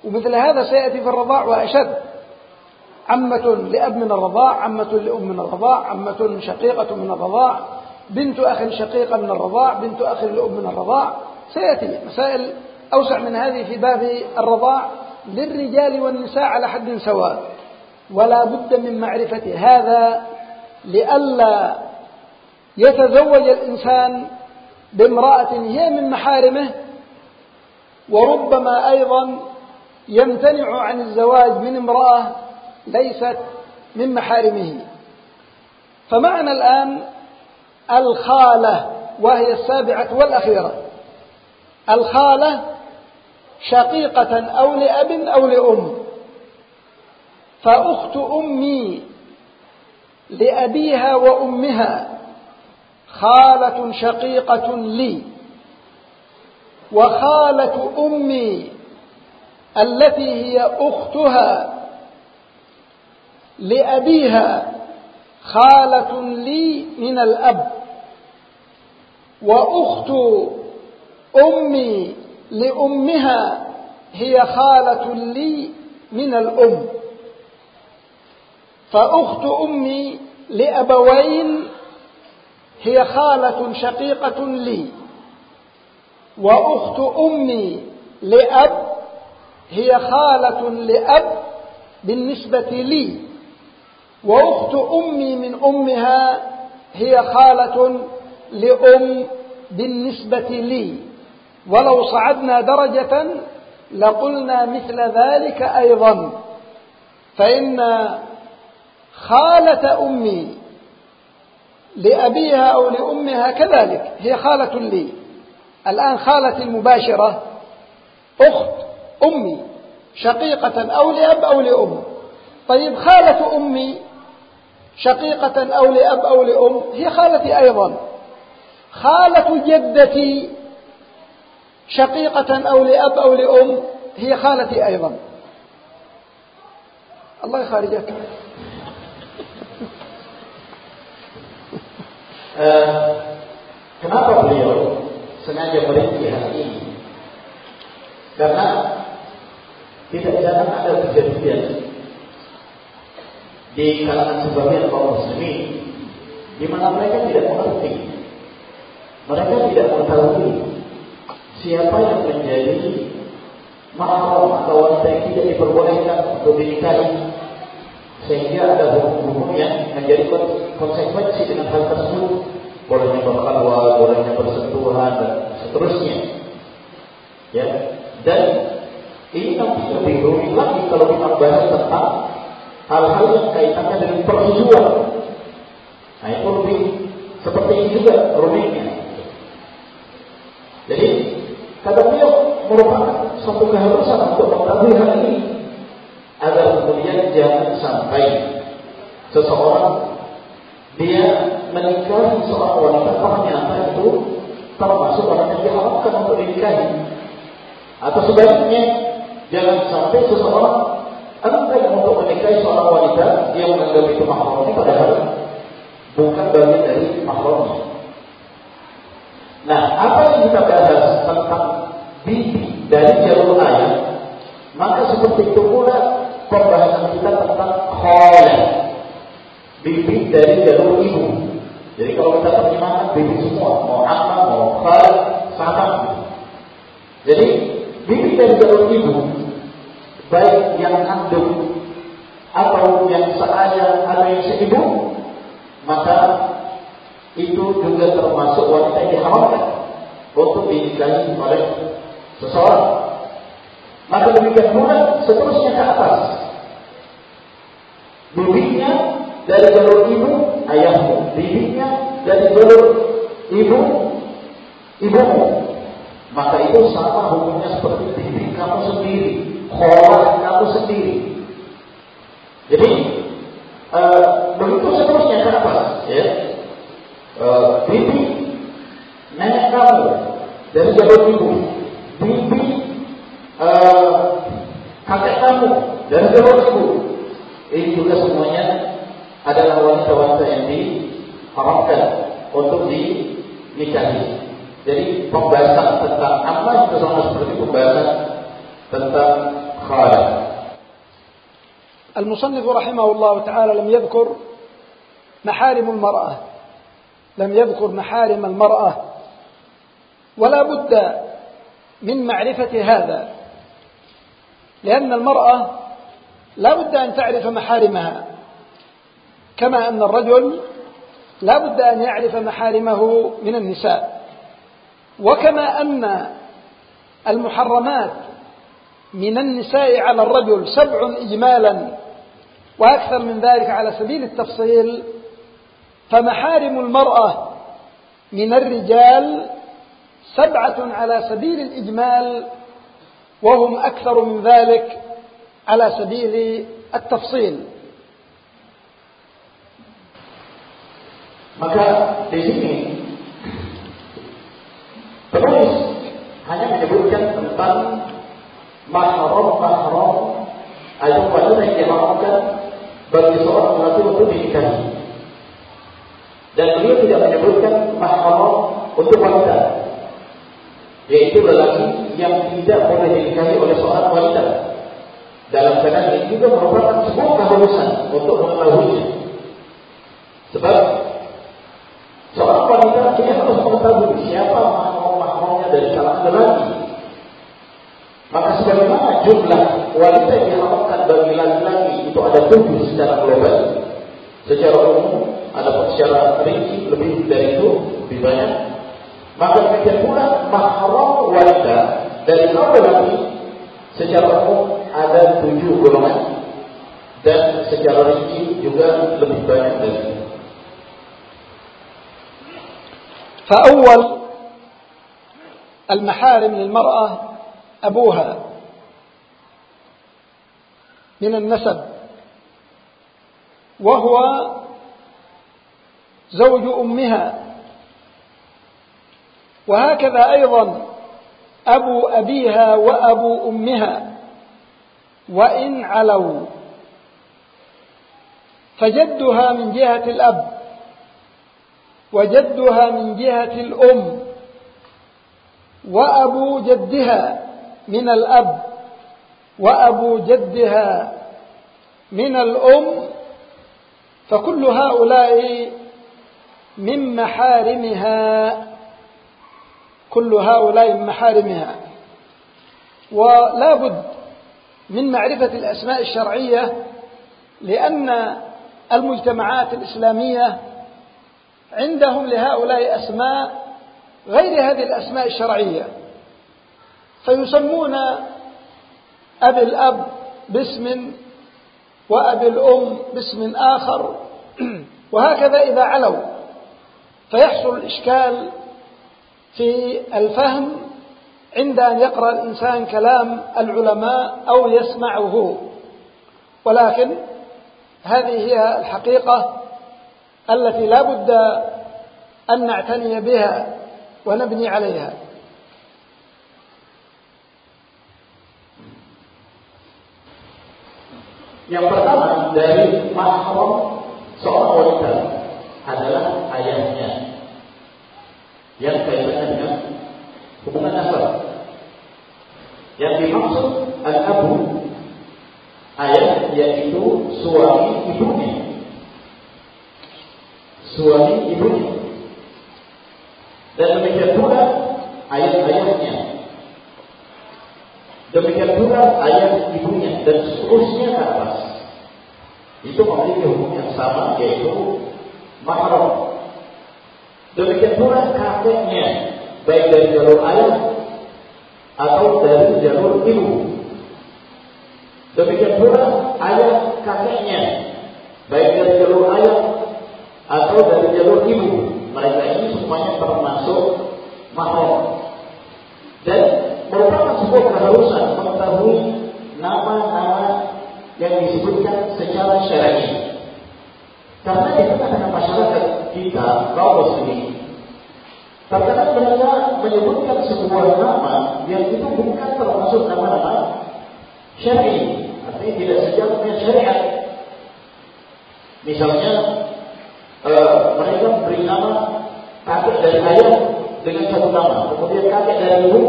ومثل هذا سيأتي في الرضاع وأشد. عمة لأب من الرضاع عمة لأم من الرضاع عمة شقيقة من الرضاع بنت أخ شقيقة من الرضاع بنت أخ لأم من الرضاع. سيأتي مسائل أوسع من هذه في باب الرضاع للرجال والنساء على حد سواء. ولا بد من معرفة هذا لئلا يتزوج الإنسان بامرأة هي من محارمه وربما أيضا يمتنع عن الزواج من امرأة ليست من محارمه. فمعنا الآن الخالة وهي السابعة والأخيرة. الخالة شقيقة أو لأب أو لأم. فأخت أمي لأبيها وأمها خالة شقيقة لي. وخالة أمي التي هي أختها لأبيها خالة لي من الأب. وأخت أمي لأمها هي خالة لي من الأم. فأخت أمي لأبوين هي خالة شقيقة لي. وأخت أمي لأب هي خالة لأب بالنسبة لي. وأخت أمي من أمها هي خالة لأم بالنسبة لي. ولو صعدنا درجة لقلنا مثل ذلك أيضا. فإن خالة أمي لأبيها أو لأمها كذلك هي خالة لي. الآن خالة المباشرة أخت أمي شقيقة أو لأب أو لأم. طيب خالة أمي شقيقة أو لأب أو لأم هي خالتي أيضا. خالة جدتي شقيقة أو لأب أو لأم هي خالتي أيضا الله يخارجك uh, kenapa beliau sengaja berhenti hal ini? Karena tidak jarang ada kejadian di kalangan sebagian kaum muslimin di mana mereka tidak mengerti, mereka tidak mengetahui siapa yang menjadi mahram atau wanita yang tidak diperbolehkan untuk dinikahi? Sehingga ada hukum-hukum yang menjadi konsekuensi dengan hal tersebut. Bolehnya berkhalwat, bolehnya bersentuhan dan seterusnya. Ya. Dan ini nanti lebih rumit lagi kalau kita bahas tentang hal-hal yang kaitannya dengan persusuan nah itu lebih seperti ini juga rumitnya jadi kata beliau merupakan suatu keharusan untuk mengetahui hal ini agar kemudian jangan sampai seseorang dia menikahi seorang wanita ternyata itu termasuk orang yang diharapkan untuk dinikahi. Atau sebaliknya jangan sampai seseorang enggan untuk menikahi seorang wanita yang menganggap itu mahramnya padahal bukan bagian dari mahramnya. Nah apa yang kita bahas tentang dari jalur ayat maka seperti itu pula pembahasan kita tentang kholah bibi dari jalur ibu. Jadi kalau kita terjemahkan bibi semua, mau amma, mau khal, sama. Jadi bibi dari jalur ibu, baik yang kandung atau yang seayah atau yang seibu, maka itu juga termasuk wanita yang diharamkan untuk dinikahi oleh seseorang. Maka demikian pula seterusnya ke atas. bibinya dari jalur ibu ayahmu. Bibinya dari jalur ibu ibumu. Maka itu sama hukumnya seperti bibi kamu sendiri. Kholah kamu sendiri. Jadi uh, begitu seterusnya ke atas ya. Uh, bibi nenek kamu dari jalur ibu ibu Ini juga semuanya adalah wanita-wanita yang diharamkan untuk dinikahi. Jadi pembahasan tentang apa itu sama seperti pembahasan tentang khalid. المصنف رحمه الله تعالى لم يذكر محارم المرأة لم يذكر محارم المرأة ولا بد من معرفة هذا لأن المرأة لا بد أن تعرف محارمها. كما أن الرجل لا بد أن يعرف محارمه من النساء. وكما أن المحرمات من النساء على الرجل سبع إجمالا وأكثر من ذلك على سبيل التفصيل فمحارم المرأة من الرجال سبعة على سبيل الإجمال وهم أكثر من ذلك على سبيل التفصيل maka di sini penulis hanya menyebutkan tentang mahram-mahram atau wanita yang diharamkan bagi seorang lelaki untuk dinikahi. Dan beliau tidak menyebutkan mahram untuk wanita, yaitu lelaki yang tidak boleh dinikahi oleh seorang wanita. Dalam keadaan ini juga merupakan sebuah keharusan untuk mengetahuinya. Sebab Seorang wanita ini harus mengetahui siapa mahram-mahramnya dari kalangan lelaki. Maka sebagaimana jumlah wanita yang diharamkan bagi laki-laki itu ada tujuh secara global. Secara umum, ada secara rinci lebih dari itu, lebih banyak. Maka demikian pula mahram wanita dari kaum lelaki secara umum ada tujuh golongan dan secara rinci juga lebih banyak dari itu. فأول المحارم للمرأة أبوها من النسب وهو زوج أمها وهكذا أيضا أبو أبيها وأبو أمها وإن علوا. فجدها من جهة الأب وجدها من جهة الأم وأبو جدها من الأب وأبو جدها من الأم. فكل هؤلاء من محارمها. كل هؤلاء من محارمها. ولا بد من معرفة الأسماء الشرعية لأن المجتمعات الإسلامية عندهم لهؤلاء أسماء غير هذه الأسماء الشرعية. فيسمون أبي الأب باسم وأبي الأم باسم آخر [clears throat] وهكذا إذا علوا. فيحصل الإشكال في الفهم عند أن يقرأ الإنسان كلام العلماء أو يسمعه. ولكن هذه هي الحقيقة التي لا بد أن نعتني بها ونبني عليها. Yang pertama dari mahram seorang wanita adalah ayahnya. Yang kaitannya hubungan nasab. Yang dimaksud al-abu ayah yaitu suami ibunya suami ibunya. Dan demikian pula ayah-ayahnya. Demikian pula ayah ibunya dan seterusnya ke atas. Itu memiliki hukum yang sama yaitu mahram. Demikian pula kakeknya baik dari jalur ayah atau dari jalur ibu. Demikian pula ayah kakeknya baik dari jalur ayah atau dari jalur ibu. Mereka ini semuanya termasuk mahram. Dan merupakan sebuah keharusan mengetahui nama-nama yang disebutkan secara syar'i. Karena di tengah-tengah masyarakat kita kaum muslimin terkadang mereka menyebutkan sebuah nama yang itu bukan termasuk nama-nama syar'i, artinya tidak sejalan syariat. Misalnya uh, mereka beri nama kakek dari ayah dengan satu nama, kemudian kakek dari ibu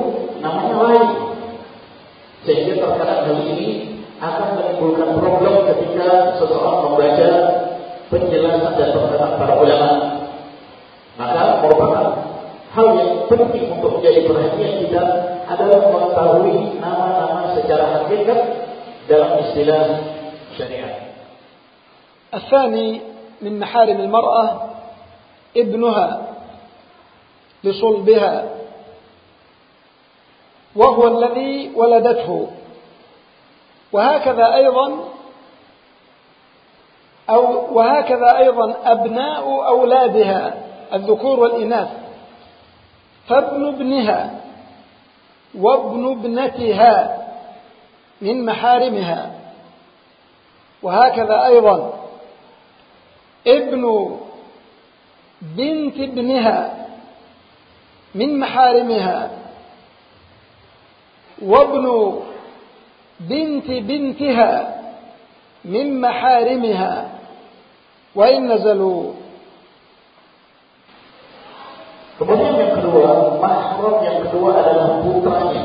namanya lain. Sehingga terkadang hal ini akan menimbulkan problem ketika seseorang membaca penjelasan dan perkataan para ulama. Maka merupakan hal yang penting untuk menjadi perhatian kita adalah mengetahui nama-nama secara hakikat dalam istilah syariat. الثاني من محارم المرأة ابنها لصلبها وهو الذي ولدته وهكذا أيضا أو وهكذا أيضا أبناء أولادها الذكور والإناث. فابن ابنها وابن ابنتها من محارمها. وهكذا أيضا ابن بنت ابنها من محارمها. وابن بنت بنتها من محارمها. Kemudian yang kedua, mahram yang kedua adalah putranya.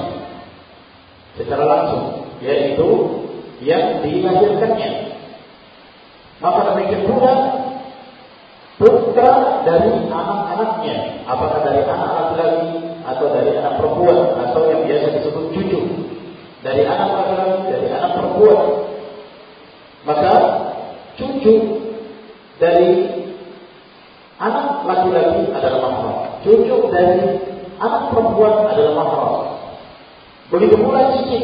Secara langsung, yaitu yang dilahirkannya. Maka demikian pula putra dari anak-anaknya, apakah dari anak laki-laki atau dari anak perempuan atau yang biasa disebut cucu, dari anak laki-laki, dari anak perempuan, perempuan adalah mahram. Begitu pula cicit.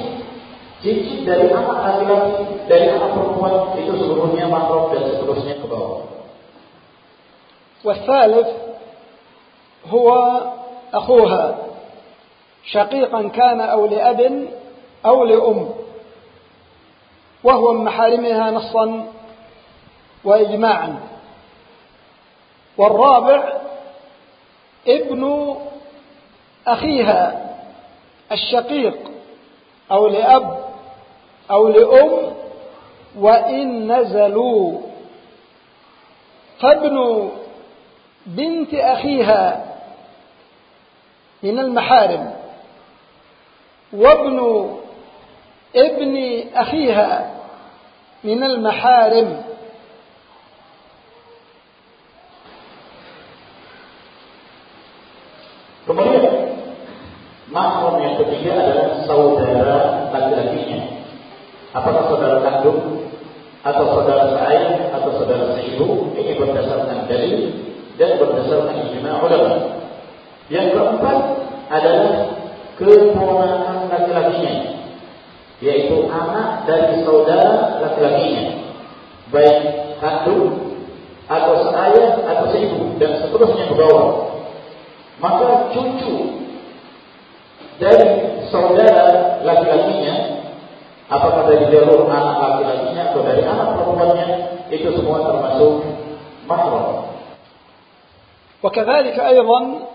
Cicit dari anak laki-laki, dari anak perempuan itu seluruhnya mahram dan seterusnya ke bawah. والثالث هو أخوها شقيقا كان أو لأب أو لأم وهو من محارمها نصا وإجماعا والرابع ابن أخيها الشقيق أو لأب أو لأم وإن نزلوا فابن بنت أخيها من المحارم وابن ابن أخيها من المحارم Kemudian mahram yang ketiga adalah saudara laki-lakinya. Apakah saudara kandung atau saudara seayah atau saudara seibu ini berdasarkan dalil dan berdasarkan ijma ulama. Yang keempat adalah keponakan laki-lakinya yaitu anak dari saudara laki-lakinya baik kandung atau seayah atau seibu dan seterusnya ke bawah maka cucu dari saudara laki-lakinya apakah dari jalur anak laki-lakinya atau dari anak perempuannya itu semua termasuk mahram وكذلك أيضا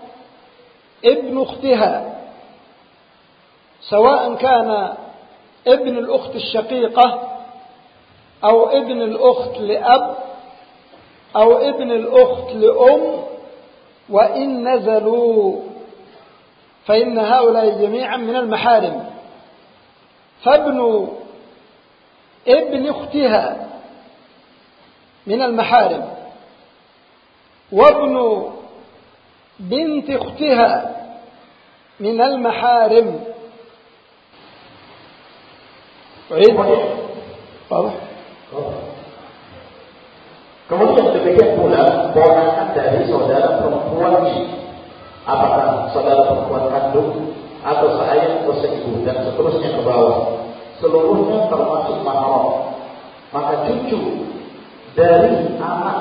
ابن أختها سواء كان ابن الأخت الشقيقة أو ابن الأخت لأب أو ابن الأخت لأم وإن نزلوا فإن هؤلاء جميعا من المحارم. فابن ابن أختها من المحارم وابن بنت اختها من المحارم عيد واضح Kemudian demikian pula ponakan dari saudara perempuannya. Apakah saudara perempuan kandung atau seayah atau seibu dan seterusnya ke bawah. Seluruhnya termasuk mahram. Maka cucu dari anak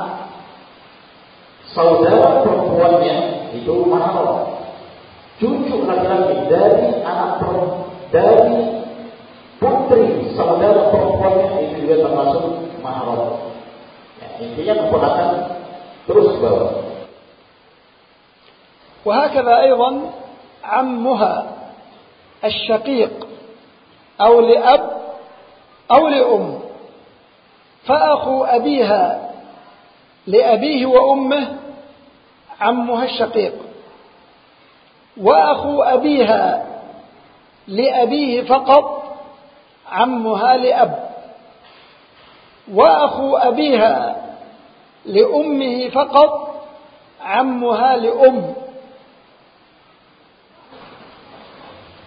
saudara perempuannya itu mahram. Cucu laki-laki dari anak perempuan dari putri saudara perempuannya itu juga termasuk mahram. intinya keponakan terus bawah. وهكذا أيضا عمها الشقيق أو لأب أو لأم فأخو أبيها لأبيه وأمه عمها الشقيق وأخو أبيها لأبيه فقط عمها لأب وأخو أبيها لأمه فقط عمها لأم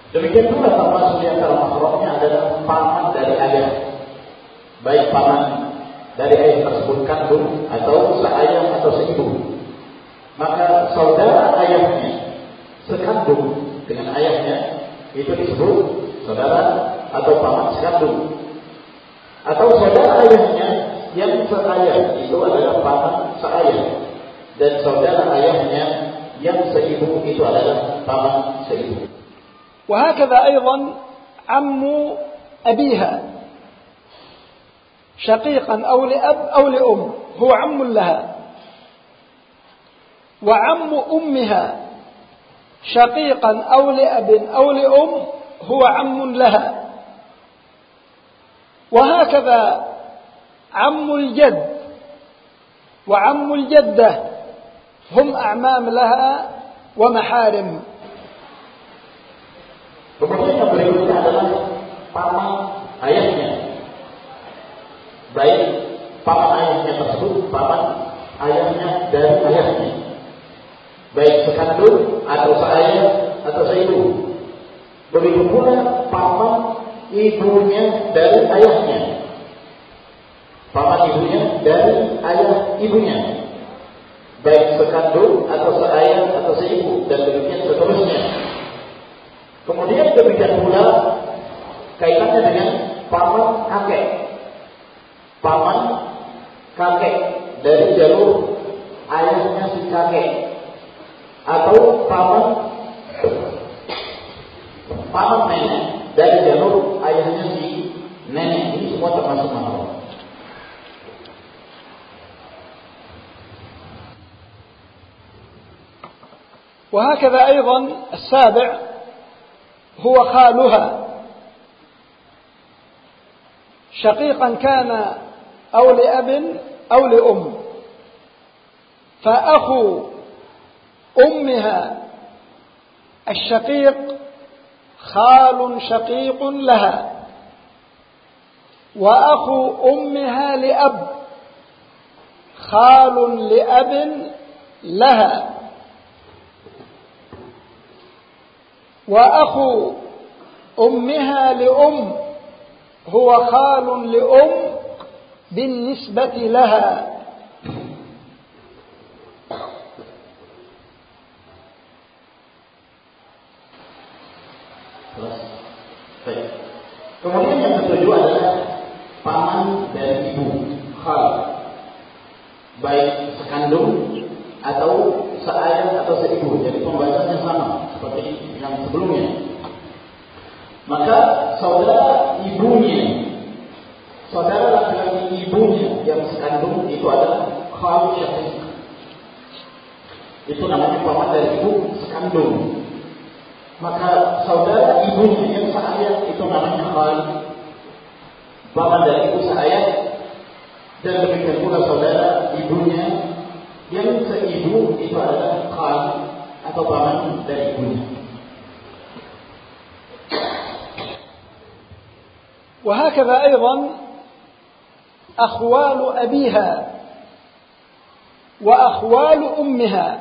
Demikian pula termasuk di antara makhluknya adalah paman dari ayah. Baik paman dari ayah tersebut kandung atau seayah atau seibu. Maka saudara ayahnya sekandung dengan ayahnya itu disebut saudara atau paman sekandung. Atau saudara ayahnya yang seayah itu adalah paman seayah dan saudara ayahnya yang seibu itu adalah paman seibu. وهكذا أيضا عم أبيها شقيقا أو لأب أو لأم هو عم لها وعم أمها شقيقا أو لأب أو لأم هو عم لها وهكذا عم الجد وعم الجدة هم أعمام لها ومحارم Kemudian yang berikutnya adalah paman ayahnya. Baik paman ayahnya tersebut, paman ayahnya dari ayahnya. Baik sekandung atau seayah atau seibu. Begitu pula paman ibunya dari ayahnya. Paman ibunya dari ayah ibunya. Baik sekandung atau seayah atau seibu dan demikian seterusnya. Kemudian demikian pula kaitannya dengan paman kakek. Paman kakek dari jalur ayahnya si kakek atau paman paman nenek dari jalur ayahnya si nenek ini semua termasuk mahram. وهكذا أيضا السابع هو خالها شقيقا كان أو لأب أو لأم فأخو أمها الشقيق خال شقيق لها وأخو أمها لأب خال لأب لها وأخو أمها لأم هو خال لأم بالنسبة لها. Kemudian yang ketujuh adalah paman dari ibu, khal. Baik sekandung atau seayah atau seibu. Jadi pembahasannya sama seperti yang sebelumnya. Maka saudara ibunya, saudara laki-laki ibunya yang sekandung itu adalah khal syafiq. Itu namanya paman dari ibu sekandung. Maka saudara ibunya yang seayah itu namanya khal. Paman dari ibu seayah dan demikian pula saudara ibunya yang seibu itu adalah khal atau paman dari ibunya. وهكذا أيضا أخوال أبيها وأخوال أمها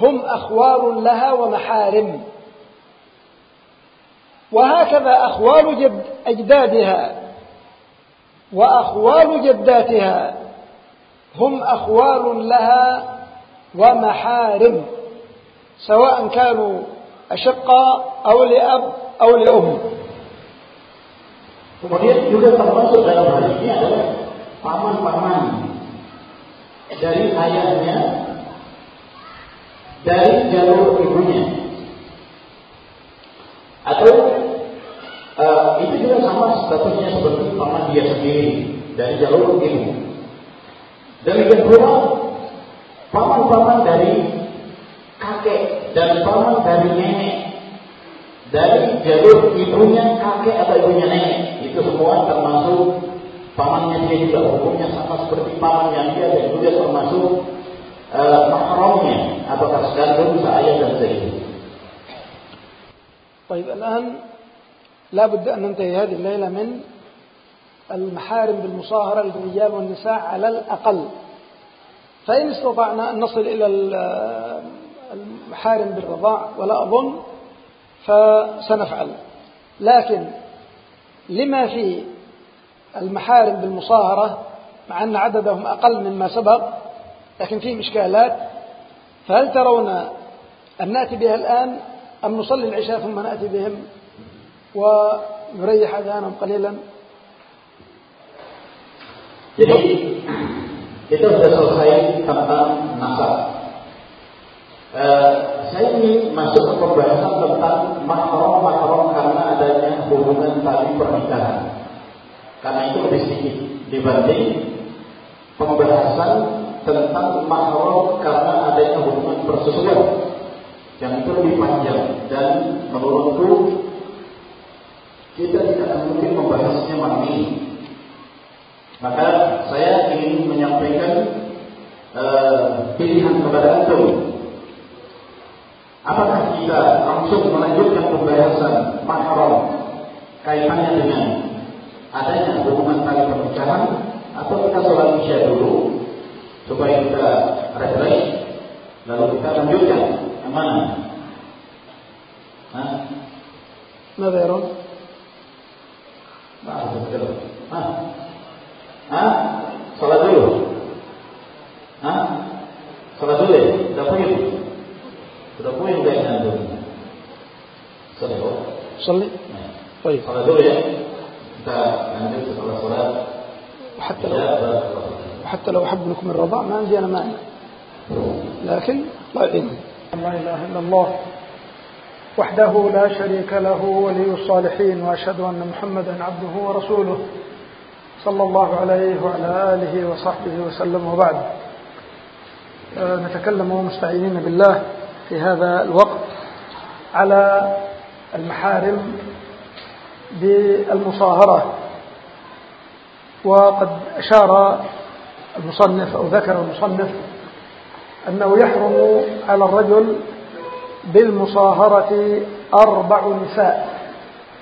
هم أخوال لها ومحارم وهكذا أخوال جد أجدادها وأخوال جداتها هم أخوال لها ومحارم سواء كانوا أشقاء أو لأب أو لأم Kemudian juga termasuk dalam hal ini adalah paman-paman dari ayahnya, dari jalur ibunya. Atau uh, itu juga sama statusnya seperti paman dia sendiri dari jalur ilmu. yang kedua, paman-paman dari kakek dan paman dari nenek dari jalur ibunya kakek atau ibunya nenek itu semua termasuk pamannya dia juga hukumnya sama seperti paman yang dia dan juga termasuk e, mahramnya atau kandung saya dan saya. Baik, لا بد أن ننتهي هذه الليلة من المحارم بالمصاهرة للرجال والنساء على الأقل. فإن استطعنا أن نصل إلى المحارم بالرضاع ولا أظن فسنفعل. لكن لما في المحارم بالمصاهرة مع أن عددهم أقل مما سبق لكن فيهم إشكالات فهل ترون أن نأتي بها الآن أم نصلي العشاء ثم نأتي بهم؟ ونريح أذانهم قليلا Jadi kita sudah selesai tentang nasab. Uh, saya ingin masuk ke pembahasan tentang mahram mahram karena adanya hubungan tali pernikahan. Karena itu lebih sedikit dibanding pembahasan tentang mahram karena adanya hubungan persesuaian yang itu lebih panjang dan menurutku kita tidak mungkin membahasnya malam ini. Maka saya ingin menyampaikan uh, pilihan kepada Anda. Apakah kita langsung melanjutkan pembahasan mahram kaitannya dengan adanya hubungan tali pernikahan atau kita sholat isya dulu supaya kita refresh lalu kita lanjutkan yang mana? Nah, betul. Hah? Hah? Sholat dulu. Hah? Sholat dulu ya? Sudah puyeng? Sudah antum. Sholat dulu. صلي طيب Sholat dulu ya. Kita lanjut setelah sholat. وحتى لو. وحتى لو أحب لكم الرضاع ما عندي أنا مانع لكن لا علم لا إله إلا الله وحده لا شريك له ولي الصالحين وأشهد أن محمدا عبده ورسوله. صلى الله عليه وعلى آله وصحبه وسلم. وبعد. آه، نتكلم ومستعينين بالله في هذا الوقت على المحارم بالمصاهرة. وقد أشار المصنف أو ذكر المصنف أنه يحرم على الرجل بالمصاهرة أربع نساء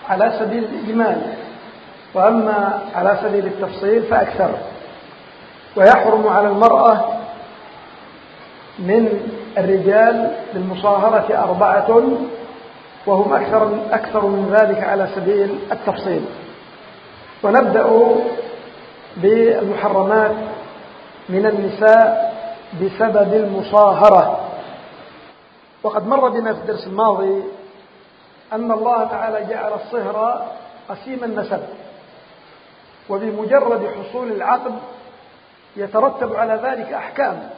على سبيل الإجمال وأما على سبيل التفصيل فأكثر. ويحرم على المرأة من الرجال بالمصاهرة أربعة وهم أكثر أكثر من ذلك على سبيل التفصيل. ونبدأ بالمحرمات من النساء بسبب المصاهرة. وقد مر بنا في الدرس الماضي أن الله تعالى جعل الصهر قسيم النسب وبمجرد حصول العقد يترتب على ذلك أحكام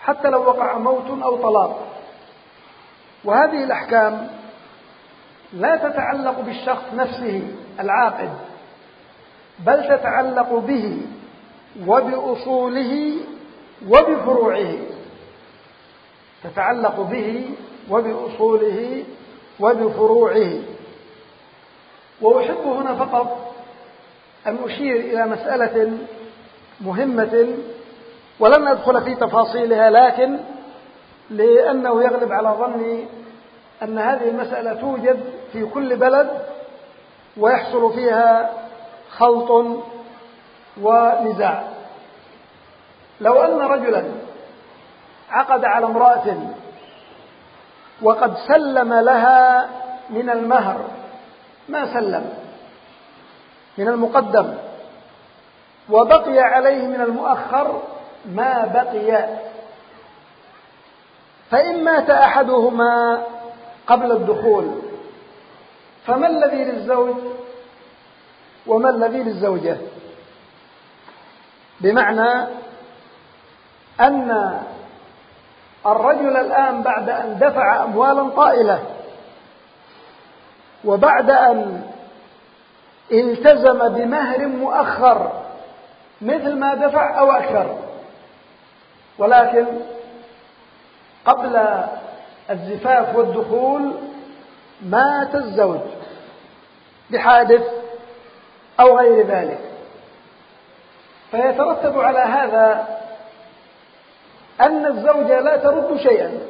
حتى لو وقع موت أو طلاق. وهذه الأحكام لا تتعلق بالشخص نفسه العاقد بل تتعلق به وبأصوله وبفروعه. تتعلق به وبأصوله وبفروعه. وأحب هنا فقط أن أشير إلى مسألة مهمة ولن أدخل في تفاصيلها لكن لأنه يغلب على ظني أن هذه المسألة توجد في كل بلد ويحصل فيها خلط ونزاع. لو أن رجلا عقد على امرأة وقد سلم لها من المهر. ما سلم؟ من المقدم. وبقي عليه من المؤخر ما بقي. فإن مات أحدهما قبل الدخول فما الذي للزوج؟ وما الذي للزوجة؟ بمعنى أن الرجل الآن بعد أن دفع أموالا طائلة وبعد أن التزم بمهر مؤخر مثل ما دفع أو أكثر. ولكن قبل الزفاف والدخول مات الزوج بحادث أو غير ذلك. فيترتب على هذا أن الزوجة لا ترد شيئا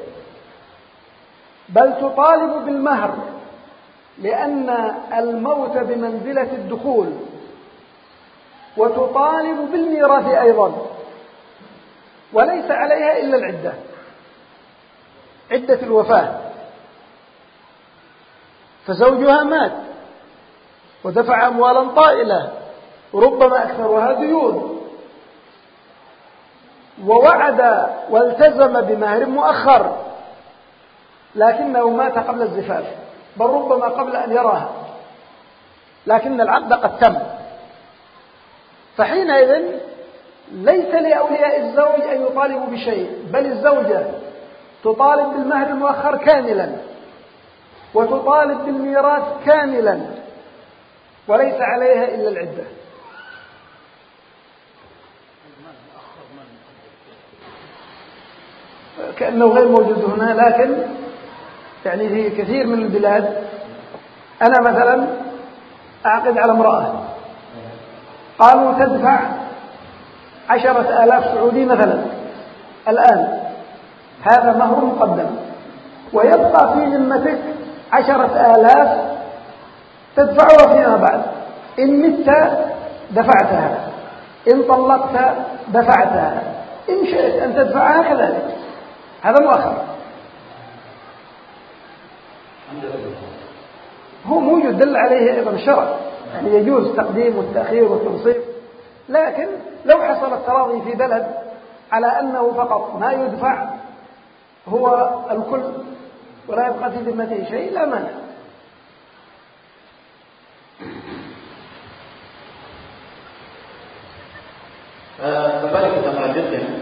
بل تطالب بالمهر لأن الموت بمنزلة الدخول وتطالب بالميراث أيضا وليس عليها إلا العدة عدة الوفاة. فزوجها مات ودفع أموالا طائلة ربما أكثرها ديون. ووعد والتزم بمهر مؤخر لكنه مات قبل الزفاف بل ربما قبل أن يراها لكن العقد قد تم. فحينئذ ليس لأولياء الزوج أن يطالبوا بشيء بل الزوجة تطالب بالمهر المؤخر كاملا وتطالب بالميراث كاملا وليس عليها إلا العدة. كأنه غير موجود هنا لكن يعني في كثير من البلاد. أنا مثلا أعقد على امرأة. قالوا تدفع عشرة آلاف سعودي مثلا. الآن هذا مهر مقدم. ويبقى في ذمتك عشرة آلاف تدفعها فيما بعد. إن مت دفعتها. إن طلقت دفعتها. إن شئت أن تدفعها كذلك. هذا مؤخر. هو موجود دل عليه أيضا الشرع يعني يجوز تقديم والتأخير والتنصيب. لكن لو حصل التراضي في بلد على أنه فقط ما يدفع هو الكل ولا يبقى في ذمته شيء لا مانع. kembali kita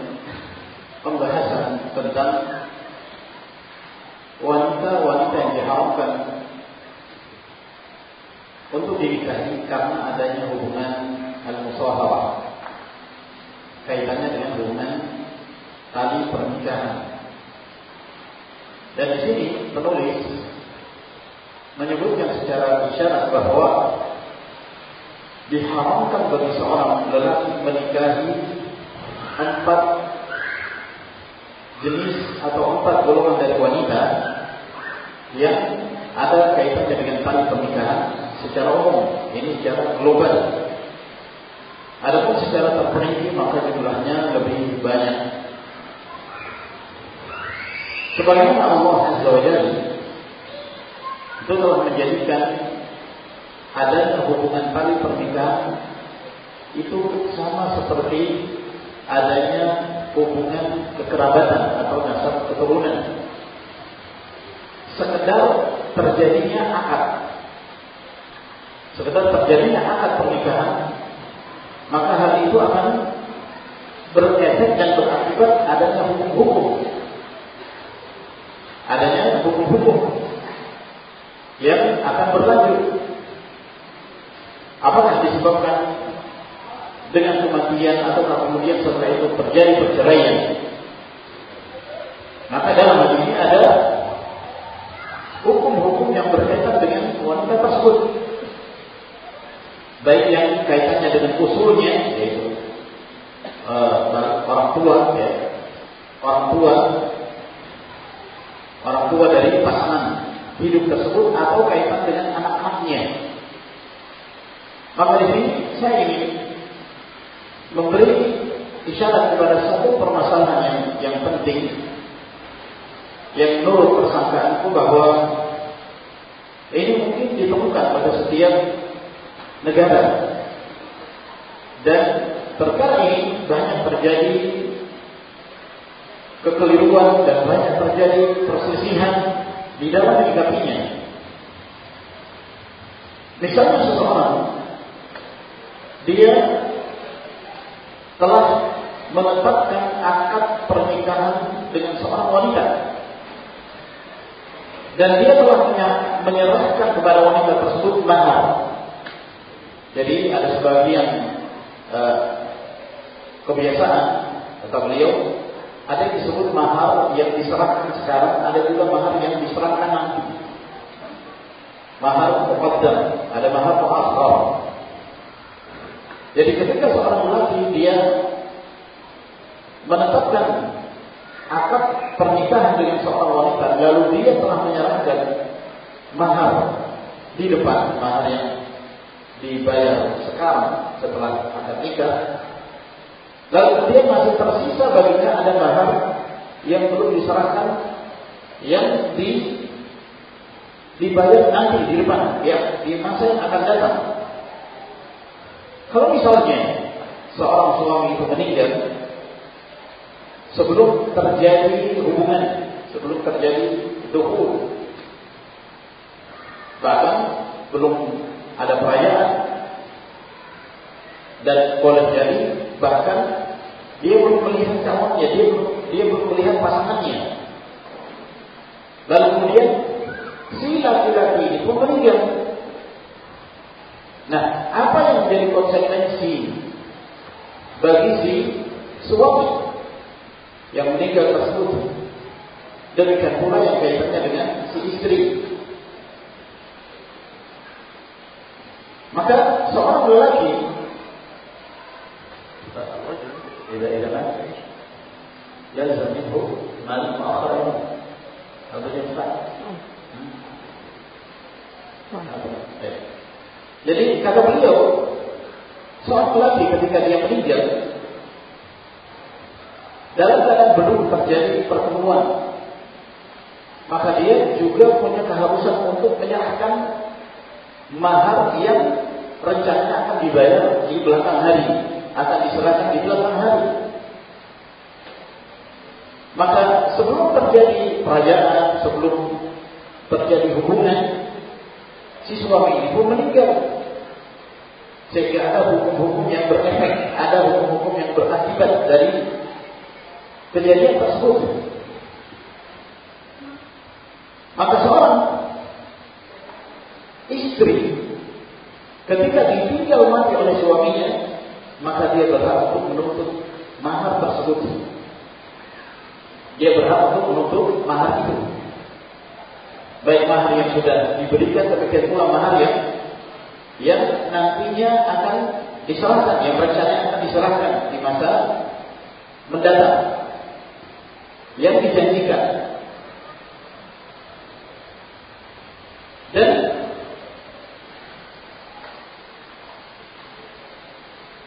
karena adanya hubungan al-musaharah kaitannya dengan hubungan tali pernikahan. Dan di sini penulis menyebutkan secara isyarat bahwa diharamkan bagi seorang lelaki menikahi empat jenis atau empat golongan dari wanita yang ada kaitannya dengan tali pernikahan secara umum, ini secara global. Adapun secara terperinci maka jumlahnya lebih banyak. Sebagaimana Allah Azza wa Jalla itu telah menjadikan adanya hubungan tali pernikahan itu sama seperti adanya hubungan kekerabatan atau nasab keturunan. Sekedar terjadinya akad. Sekedar terjadinya akad pernikahan, maka hal itu akan berefek dan berakibat adanya hukum-hukum. Adanya hukum-hukum yang akan berlanjut. Apakah disebabkan dengan kematian atau kemudian setelah itu terjadi perceraian. Maka dalam hal ini ada hukum-hukum yang berkaitan dengan wanita tersebut. Baik yang kaitannya dengan usulnya, yaitu uh, orang tua, ya, orang tua, orang tua dari pasangan hidup tersebut atau kaitan dengan anak-anaknya. Maka di sini saya ingin memberi isyarat kepada satu permasalahan yang, yang penting yang menurut persangkaanku bahwa ini mungkin ditemukan pada setiap negara dan perkara ini banyak terjadi kekeliruan dan banyak terjadi perselisihan di dalam menyikapinya. Misalnya seseorang dia telah menetapkan akad pernikahan dengan seorang wanita dan dia telah menyerahkan kepada wanita tersebut mahar. Jadi ada sebagian uh, kebiasaan kata beliau ada yang disebut mahar yang diserahkan sekarang, ada juga mahar yang diserahkan nanti. Mahar muqaddam, ada mahar muakhar. Jadi ketika seorang lelaki dia menetapkan akad pernikahan dengan seorang wanita, lalu dia telah menyerahkan mahar di depan, mahar yang dibayar sekarang setelah akad nikah, lalu dia masih tersisa baginya ada mahar yang belum diserahkan, yang di dibayar nanti di depan, ya di masa yang akan datang. Kalau misalnya seorang suami itu meninggal sebelum terjadi hubungan, sebelum terjadi dukhul, bahkan belum ada perayaan dan boleh jadi bahkan dia belum melihat calonnya, dia belum dia belum melihat pasangannya. Lalu kemudian si laki-laki ini pun meninggal Nah, apa yang menjadi konsekuensi bagi si suami yang meninggal tersebut? Demikian pula yang kaitannya dengan si istri. Maka seorang lelaki إذا إذا مات يلزم منه مال مؤخر هذا ينفع Jadi kata beliau, seorang lelaki ketika dia meninggal, dalam keadaan belum terjadi pertemuan, maka dia juga punya keharusan untuk menyerahkan mahar yang rencananya akan dibayar di belakang hari, akan diserahkan di belakang hari. Maka sebelum terjadi perayaan, sebelum terjadi hubungan, si suami pun meninggal. Sehingga ada hukum-hukum yang berefek, ada hukum-hukum yang berakibat dari kejadian tersebut. Maka seorang istri ketika ditinggal mati oleh suaminya, maka dia berhak untuk menuntut mahar tersebut. Dia berhak untuk menuntut mahar itu. Baik mahar yang sudah diberikan, demikian pula mahar yang yang nantinya akan diserahkan, yang rencananya akan diserahkan di masa mendatang. Yang dijanjikan. Dan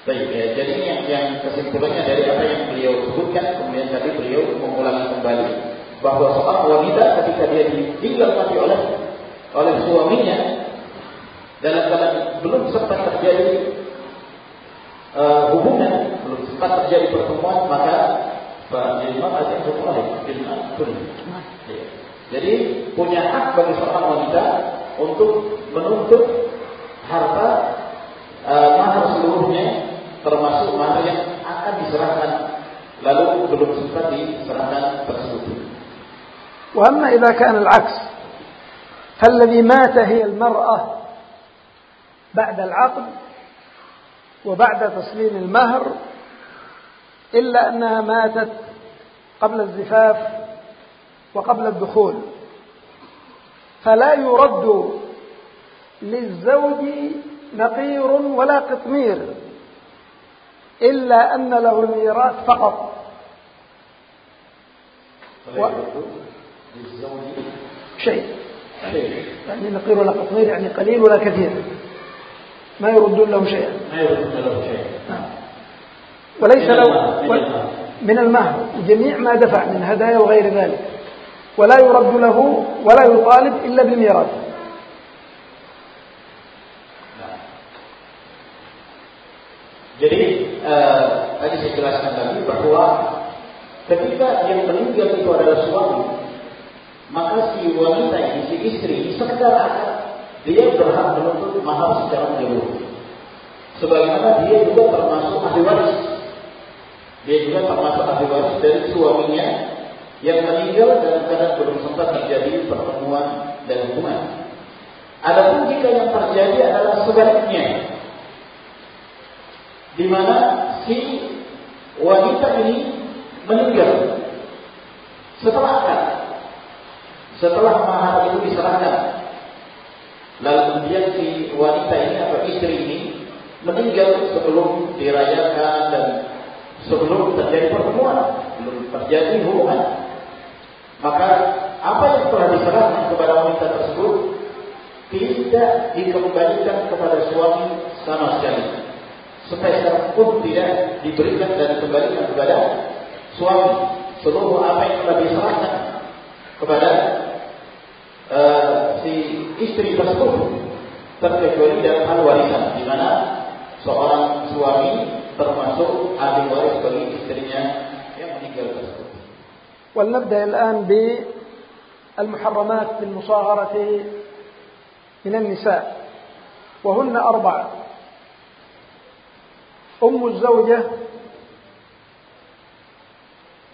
Baik, ya, jadi yang, yang kesimpulannya dari apa yang beliau sebutkan, kemudian tadi beliau mengulangi kembali bahwa seorang wanita ketika dia ditinggal mati oleh oleh suaminya, dalam keadaan belum sempat terjadi uh, hubungan, belum sempat terjadi pertemuan, maka Imam ada yang betul Jadi punya hak bagi seorang wanita untuk menuntut harta uh, mahar seluruhnya, termasuk mahar yang diserahkan lalu belum sempat diserahkan tersebut. وأما إذا كان العكس فالذي مات هي المرأة بعد العقد وبعد تسليم المهر إلا أنها ماتت قبل الزفاف وقبل الدخول فلا يرد للزوج نقير ولا قطمير إلا أن له الميراث فقط. و... شيء. يعني نقير ولا قطمير يعني قليل ولا كثير. ما يردون له شيئا. ما يردون له شيئا. نعم. وليس له من المهر جميع ما دفع من هدايا وغير ذلك. ولا يرد له ولا يطالب إلا بالميراث. Tadi saya jelaskan tadi bahwa ketika yang meninggal itu adalah suami, maka si wanita ini, si istri, sekedar dia berhak menuntut mahar secara menyeluruh. Sebagaimana dia juga termasuk ahli waris. Dia juga termasuk ahli waris dari suaminya yang meninggal dalam keadaan belum sempat terjadi pertemuan dan hubungan. Adapun jika yang terjadi adalah sebaliknya, di mana si wanita ini meninggal setelah akad, setelah mahar itu diserahkan Lalu kemudian si wanita ini atau istri ini meninggal sebelum dirayakan dan sebelum terjadi pertemuan, belum terjadi hubungan. Maka apa yang telah diserahkan kepada wanita tersebut tidak dikembalikan kepada suami sama sekali Sepeser pun tidak diberikan dan dikembalikan kepada suami. Seluruh apa yang telah diserahkan kepada uh, si istri tersebut terkecuali dalam hal warisan di mana seorang suami termasuk ahli waris bagi istrinya yang meninggal tersebut. ولنبدأ الآن بالمحرمات بالمصاهرة من النساء وهن أربع أم الزوجة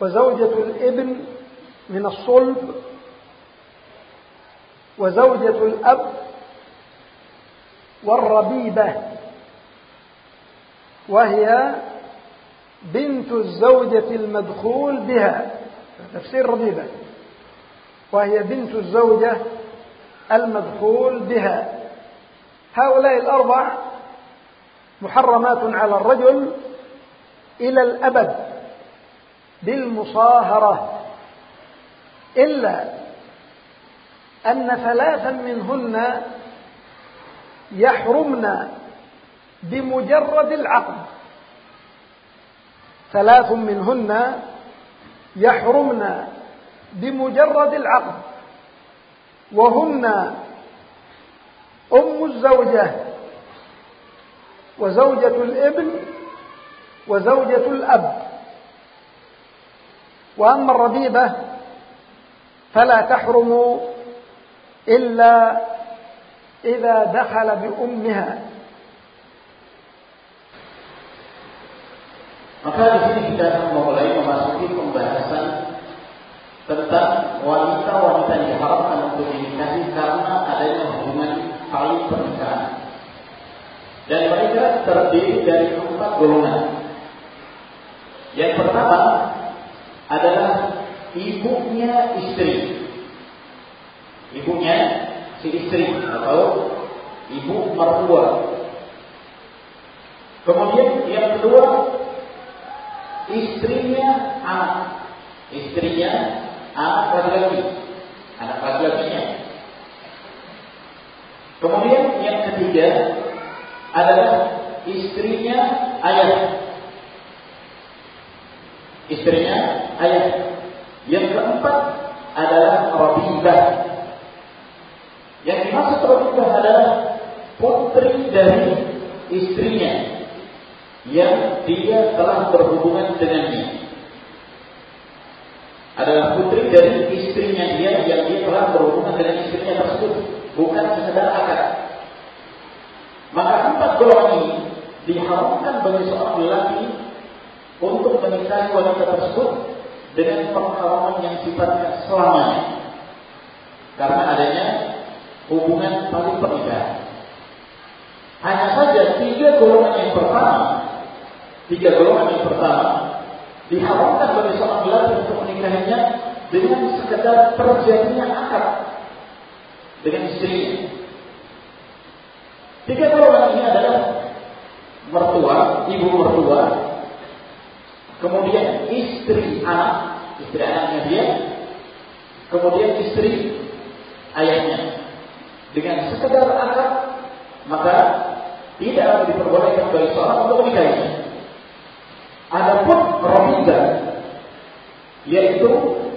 وزوجة الابن من الصلب وزوجة الأب والربيبة وهي بنت الزوجة المدخول بها تفسير ربيبة وهي بنت الزوجة المدخول بها. هؤلاء الأربع محرمات على الرجل إلى الأبد بالمصاهرة إلا أن ثلاثا منهن يحرمن بمجرد العقد. ثلاث منهن يحرمن بمجرد العقد وهن أم الزوجة. وزوجة الابن وزوجة الأب وأما الربيبة فلا تحرم إلا إذا دخل بأمها Maka di sini kita memulai memasuki pembahasan tentang wanita-wanita yang diharapkan untuk dinikahi karena adanya hubungan tali pernikahan. Dan mereka terdiri dari empat golongan. Yang pertama adalah ibunya istri. Ibunya si istri atau ibu mertua. Kemudian yang kedua istrinya anak. Istrinya anak laki-laki, anak laki-lakinya. Kemudian yang ketiga adalah istrinya ayah. Istrinya ayah. Yang keempat adalah Rabibah. Yang dimaksud Rabibah adalah putri dari istrinya yang dia telah berhubungan dengannya adalah putri dari istrinya dia yang dia telah berhubungan dengan istrinya tersebut, bukan sekedar akad. Maka empat golongan ini diharamkan bagi seorang lelaki untuk menikahi wanita tersebut dengan pengharaman yang sifatnya selamanya. Karena adanya hubungan paling pernikahan. Hanya saja tiga golongan yang pertama, tiga golongan yang pertama diharamkan bagi seorang lelaki untuk menikahinya dengan sekedar terjadinya akad dengan istrinya. Tiga golongan ini adalah mertua, ibu mertua, kemudian istri anak, istri anaknya dia, kemudian istri ayahnya. Dengan sekedar akad, maka tidak diperbolehkan bagi seorang untuk menikahinya. Adapun Rohingya yaitu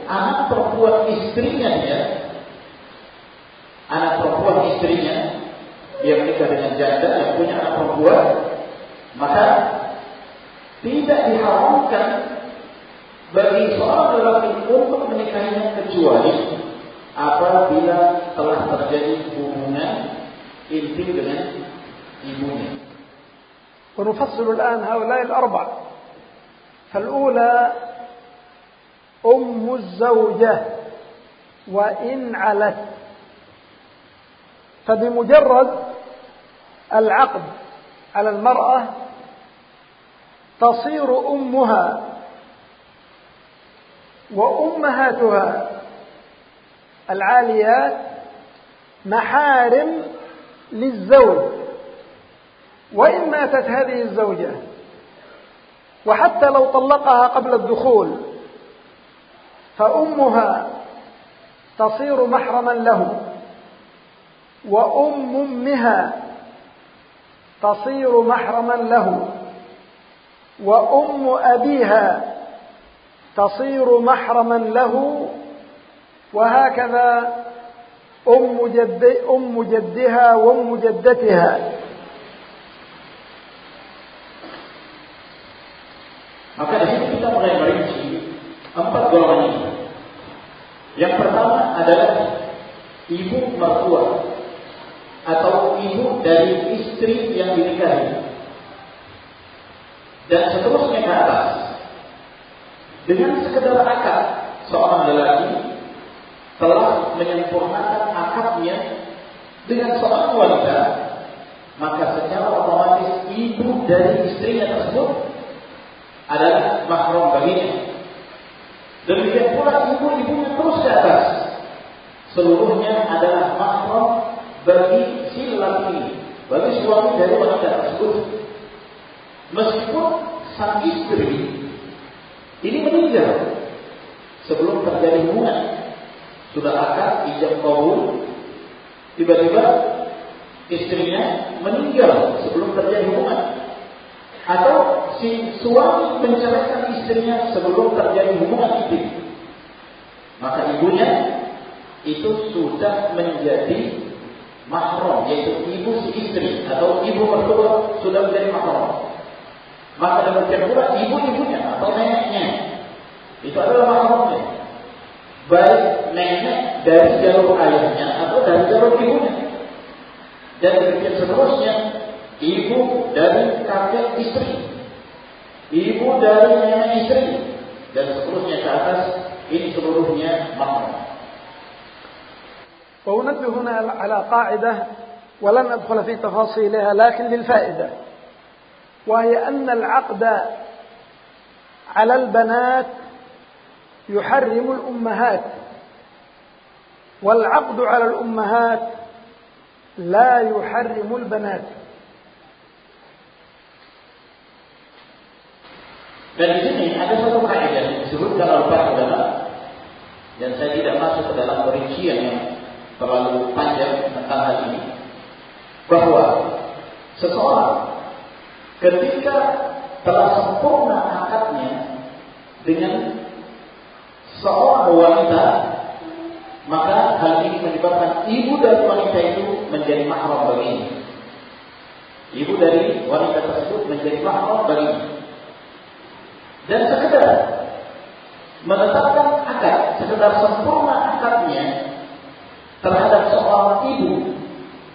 anak perempuan istrinya dia, anak perempuan istrinya dia menikah dengan janda yang punya anak perempuan, maka tidak diharamkan bagi seorang lelaki untuk menikahinya kecuali apabila telah terjadi hubungan intim dengan ibunya. ونفصل الآن هؤلاء الأربع فالأولى أم الزوجة وإن علت فبمجرد العقد على المرأة تصير أمها وأمهاتها العاليات محارم للزوج وإن ماتت هذه الزوجة وحتى لو طلقها قبل الدخول فأمها تصير محرما له وأم أمها تصير محرما له وأم أبيها تصير محرما له وهكذا أم, جد أم جدها وأم جدتها Maka di sini kita mulai merinci empat golongan ini. Yang pertama adalah ibu mertua ibu dari istri yang dinikahi. Dan seterusnya ke atas. Dengan sekedar akad seorang lelaki telah menyempurnakan akadnya dengan seorang wanita, maka secara otomatis ibu dari istrinya tersebut adalah mahram baginya. Demikian pula ibu-ibunya terus ke atas. Seluruhnya adalah mahram bagi laki bagi suami dari wanita tersebut. Meskipun sang istri ini meninggal sebelum terjadi hubungan. Sudah akad ijab kabul, tiba-tiba istrinya meninggal sebelum terjadi hubungan. Atau si suami menceraikan istrinya sebelum terjadi hubungan itu. Maka ibunya itu sudah menjadi mahram, yaitu ibu istri atau ibu mertua sudah menjadi mahram. Maka demikian pula ibu-ibunya atau neneknya itu adalah mahramnya. Baik nenek dari jalur ayahnya atau dari jalur ibunya. Dan demikian seterusnya, ibu dari kakek istri, ibu dari nenek istri, dan seterusnya ke atas, ini seluruhnya mahram. وأنبه هنا على قاعدة ولن أدخل في تفاصيلها لكن للفائدة وهي أن العقد على البنات يحرم الأمهات والعقد على الأمهات لا يحرم البنات. Dan di sini ada satu kaidah yang disebutkan oleh para ulama dan saya tidak masuk ke dalam perincian yang terlalu panjang tentang hal ini bahwa seseorang ketika telah sempurna akadnya dengan seorang wanita maka hal ini menyebabkan ibu dari wanita itu menjadi mahram baginya. Ibu dari wanita tersebut menjadi mahram baginya dan sekedar menetapkan akad, sekedar sempurna akadnya terhadap seorang ibu,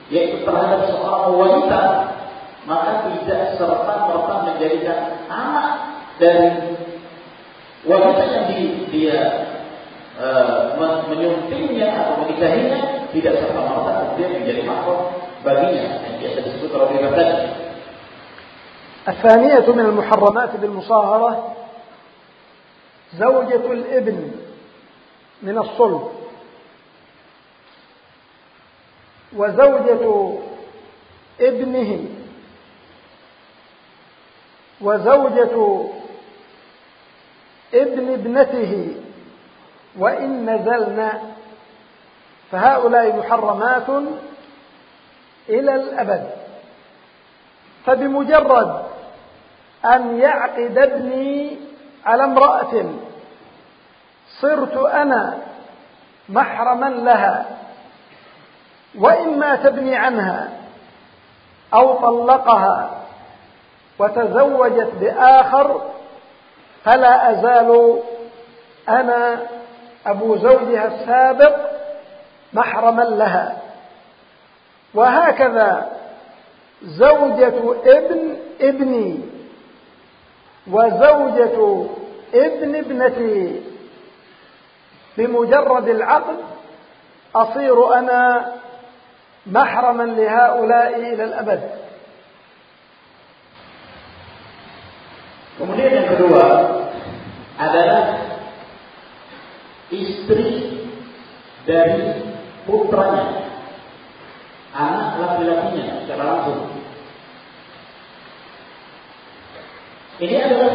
yaitu terhadap seorang wanita, maka tidak serta merta menjadikan anak dari wanita yang di, dia uh, menyuntingnya atau menikahinya tidak serta merta kemudian menjadi mahram baginya yang biasa disebut Rabi tadi. الثانية من المحرمات بالمصاهرة زوجة الابن من الصلب وزوجة ابنه وزوجة ابن ابنته وإن نزلنا فهؤلاء محرمات إلى الأبد. فبمجرد أن يعقد ابني على امرأة صرت أنا محرما لها وإن مات ابني عنها أو طلقها وتزوجت بآخر فلا أزال أنا أبو زوجها السابق محرما لها. وهكذا زوجة ابن ابني وزوجة ابن ابنتي بمجرد العقد أصير أنا محرما لهؤلاء إلى الأبد Kemudian yang kedua adalah istri dari putranya, anak laki-lakinya secara langsung. Ini adalah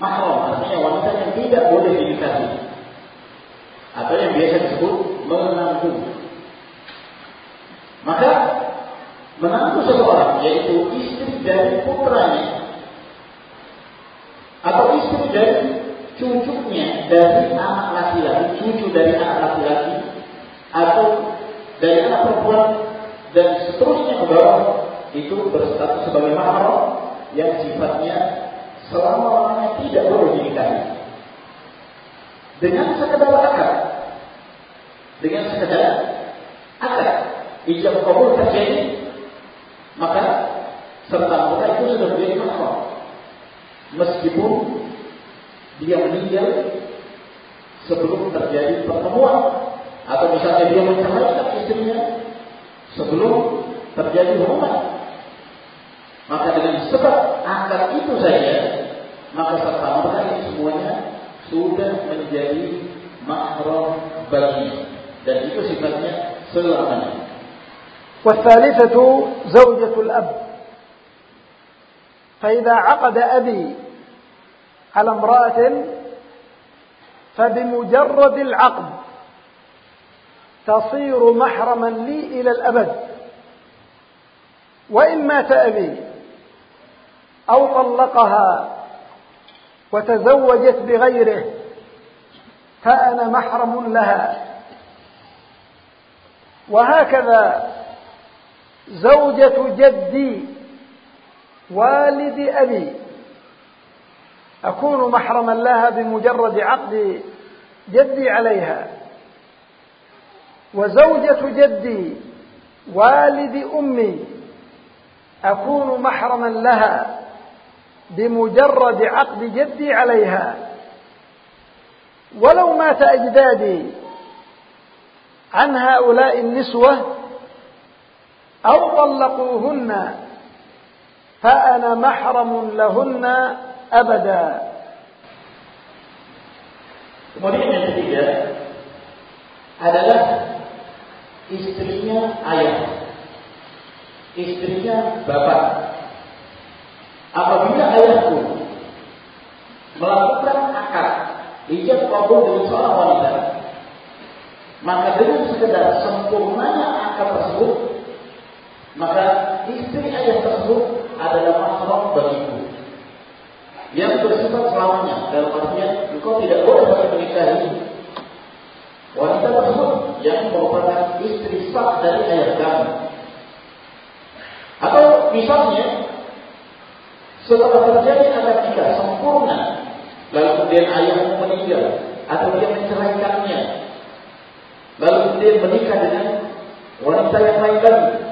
mahram, artinya wanita yang tidak boleh dinikahi. Atau yang biasa disebut menantu. Maka menantu seseorang, yaitu istri dari putranya, atau istri dari cucunya dari anak laki-laki, cucu dari anak laki-laki, atau dari anak perempuan, dan seterusnya ke bawah, itu berstatus sebagai mahram yang sifatnya selama-lamanya tidak boleh dinikahi. Dengan sekedar akad, dengan sekedar akad, ijab kabul terjadi, maka serta mereka itu sudah menjadi mahram. Meskipun dia meninggal sebelum terjadi pertemuan atau misalnya dia menceraikan istrinya sebelum terjadi hubungan. Maka dengan sebab akad itu saja, maka serta merta semuanya sudah menjadi mahram bagi dan itu sifatnya selamanya. والثالثة زوجة الأب. فإذا عقد أبي على امرأة فبمجرد العقد تصير محرما لي إلى الأبد. وإن مات أبي أو طلقها وتزوجت بغيره فأنا محرم لها. وهكذا زوجة جدي والد أبي. أكون محرما لها بمجرد عقد جدي عليها. وزوجة جدي والد أمي. أكون محرما لها بمجرد عقد جدي عليها. ولو مات أجدادي. عن هؤلاء النسوة أو طلقوهن فأنا محرم لهن أبدا Kemudian yang ketiga adalah istrinya ayah, istrinya bapak, Apabila ayahku melakukan akad ijab kabul dengan seorang wanita, maka dengan sekedar sempurnanya akad tersebut, maka istri ayah tersebut adalah mahram bagiku. Yang bersifat selamanya dalam artian engkau tidak boleh lagi menikahi wanita tersebut yang merupakan istri sah dari ayah kamu. Atau misalnya setelah terjadi akad nikah sempurna, lalu kemudian ayahmu meninggal atau dia menceraikannya, lalu kemudian menikah dengan wanita yang lain lagi,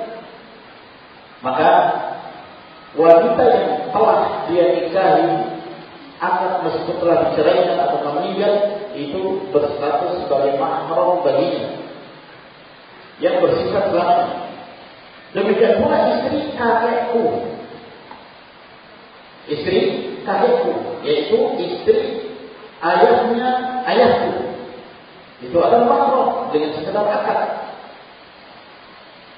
maka wanita yang telah dia nikahi akad meskipun telah diceraikan atau meninggal itu berstatus sebagai mahram baginya yang bersifat selamanya. Demikian pula istri kakekku istri kakekku, yaitu istri ayahnya ayahku. Itu adalah mahram dengan sekedar akad.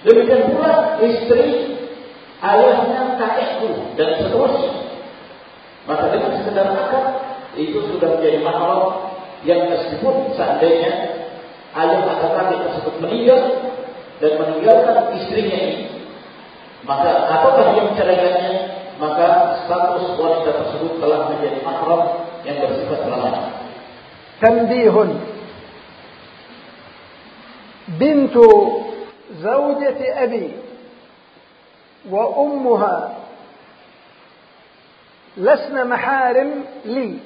Demikian pula istri ayahnya kakekku dan seterusnya. Maka dengan sekedar akad itu sudah menjadi mahram yang meskipun seandainya ayah atau kakek tersebut meninggal dan meninggalkan istrinya ini, maka apakah yang menceraikannya maka status wanita tersebut telah menjadi mahram yang bersifat selamanya. تنبيه بنت زوجة أبي وأمها. لسن محارم لي.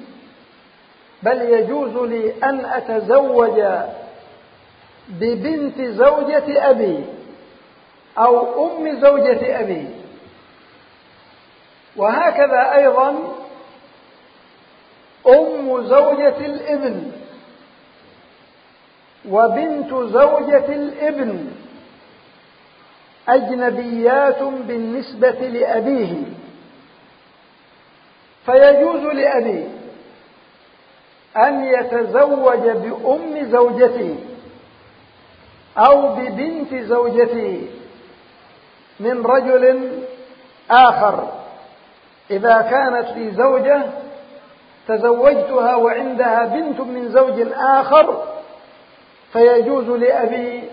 بل يجوز لي أن أتزوج ببنت زوجة أبي أو أم زوجة أبي. وهكذا أيضا أم زوجة الإبن وبنت زوجة الإبن. أجنبيات بالنسبة لأبيه. فيجوز لأبي أن يتزوج بأم زوجتي أو ببنت زوجتي من رجل آخر. إذا كانت لي زوجة تزوجتها وعندها بنت من زوج آخر فيجوز لأبي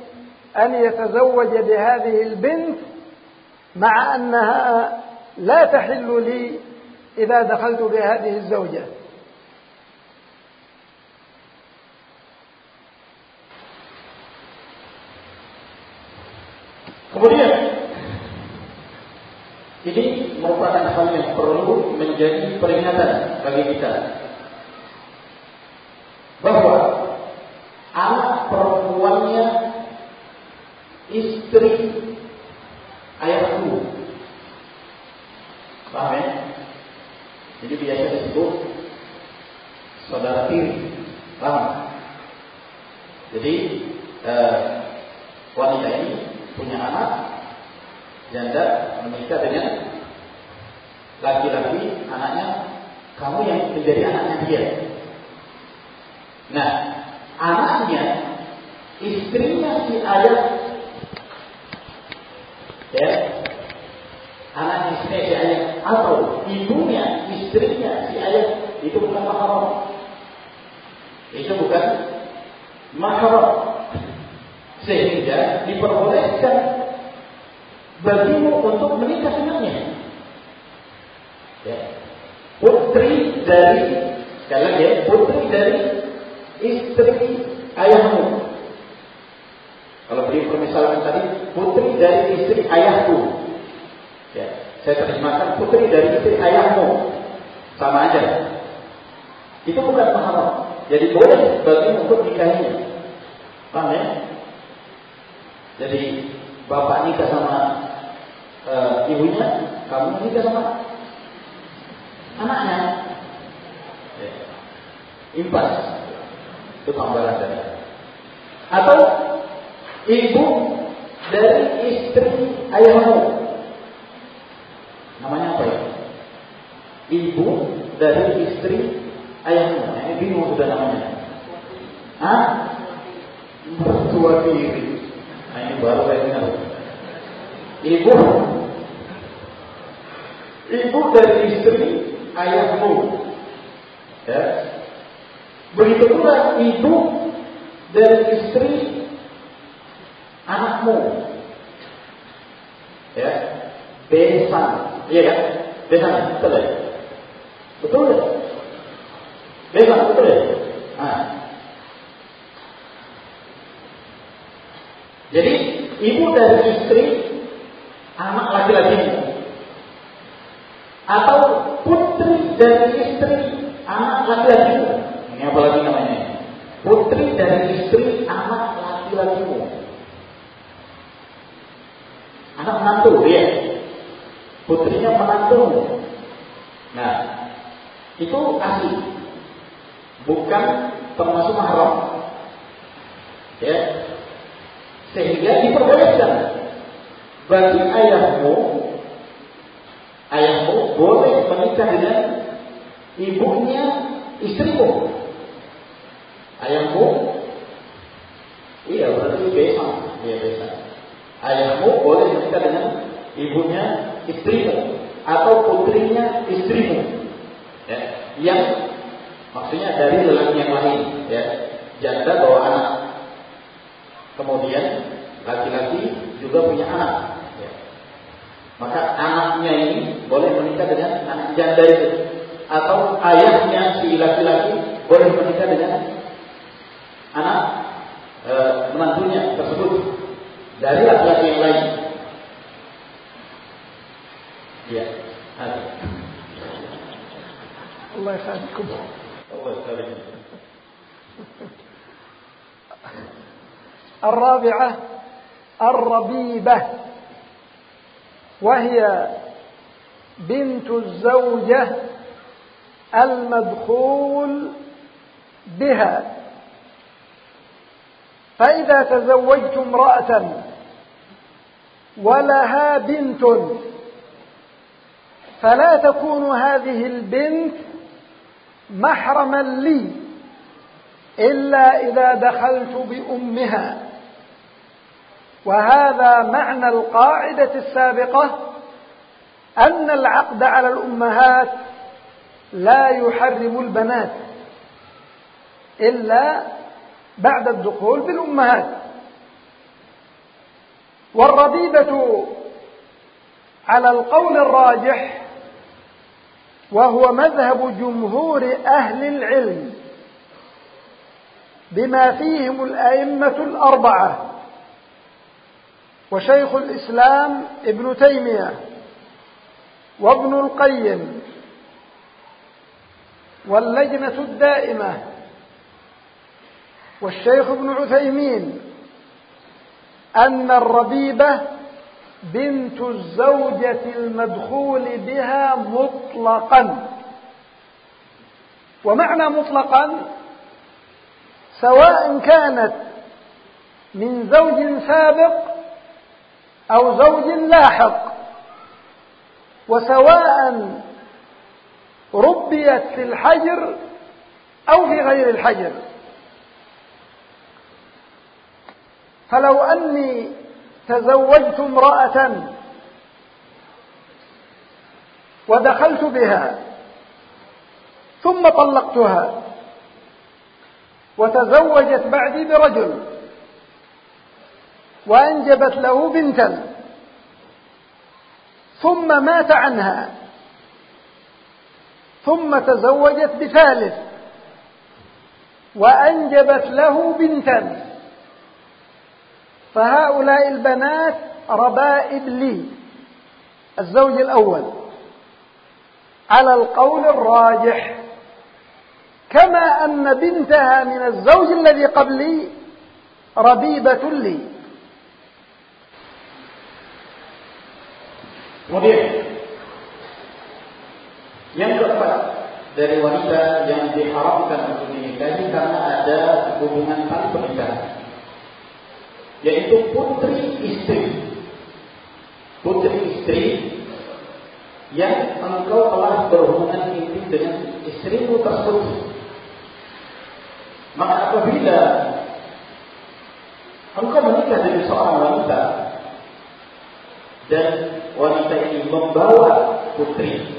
أن يتزوج بهذه البنت مع أنها لا تحل لي إذا دخلت بهذه الزوجة Kemudian Ini merupakan hal yang perlu menjadi peringatan bagi kita laki-laki anaknya kamu yang menjadi anaknya dia. Nah, anaknya istrinya si ayah. Ya. Anak istrinya si ayah. Atau ibunya istrinya si ayah itu bukan mahram. Itu bukan mahram. Sehingga diperbolehkan bagimu untuk menikah dengannya ya putri dari lagi ya, putri dari istri ayahmu. Kalau beri permisalan tadi, putri dari istri ayahku. Ya, saya terjemahkan putri dari istri ayahmu. Sama aja. Itu bukan mahram. Jadi boleh bagi untuk nikahinya. Paham ya? Jadi bapak nikah sama uh, ibunya, kamu nikah sama anaknya. Ya. Impas. Itu tambahan dari. Atau ibu dari istri ayahmu. Namanya apa ya? Ibu dari istri ayahmu. Nah, ini bingung sudah namanya. Hah? Mertua diri. Nah, ini baru saya dengar. Ibu Ibu dari istri ayahmu. Ya. Begitu pula ibu dan istri anakmu. Ya. Besan. Iya kan? Besan, betul ya? Betul ya? Besan, betul ya? Nah. Jadi ibu dari istri anak laki-lakimu atau putri dari laki-lakimu. Ini apa lagi namanya? Putri dari istri anak laki-lakimu. Anak menantu dia. Putrinya menantu. Nah, itu asli. Bukan termasuk mahram. Ya. Sehingga diperbolehkan bagi ayahmu ayahmu boleh menikah dengan ibunya istrimu. Ayahmu, iya berarti besan, iya besan. Ayahmu boleh menikah dengan ibunya istrimu atau putrinya istrimu. Ya, yang maksudnya dari lelaki yang lain, ya. Janda bawa anak. Kemudian laki-laki juga punya anak. Maka anaknya ini boleh menikah dengan anak janda itu. Atau ayahnya si laki-laki boleh menikah dengan anak e, menantunya tersebut dari laki-laki yang lain. Ya. Allah يخليكم Allah يخليكم الرابعة الربيبة وهي بنت الزوجة المدخول بها. فإذا تزوجت امرأة ولها بنت فلا تكون هذه البنت محرما لي إلا إذا دخلت بأمها. وهذا معنى القاعدة السابقة أن العقد على الأمهات لا يحرم البنات إلا بعد الدخول بالأمهات والربيبة على القول الراجح وهو مذهب جمهور أهل العلم بما فيهم الأئمة الأربعة وشيخ الإسلام ابن تيمية وابن القيم واللجنة الدائمة. والشيخ ابن عثيمين أن الربيبة بنت الزوجة المدخول بها مطلقا. ومعنى مطلقا سواء كانت من زوج سابق أو زوج لاحق. وسواء ربيت في الحجر أو في غير الحجر. فلو أني تزوجت امرأة ودخلت بها ثم طلقتها وتزوجت بعدي برجل وأنجبت له بنتا ثم مات عنها ثم تزوجت بثالث وأنجبت له بنتا. فهؤلاء البنات ربائب لي. الزوج الأول. على القول الراجح. كما أن بنتها من الزوج الذي قبلي ربيبة لي. Kemudian yang keempat dari wanita yang diharamkan untuk dinikahi karena ada hubungan tali pernikahan, yaitu putri istri. Putri istri yang engkau telah berhubungan intim dengan istrimu tersebut. Maka apabila engkau menikah dengan seorang wanita dan wanita ini membawa putri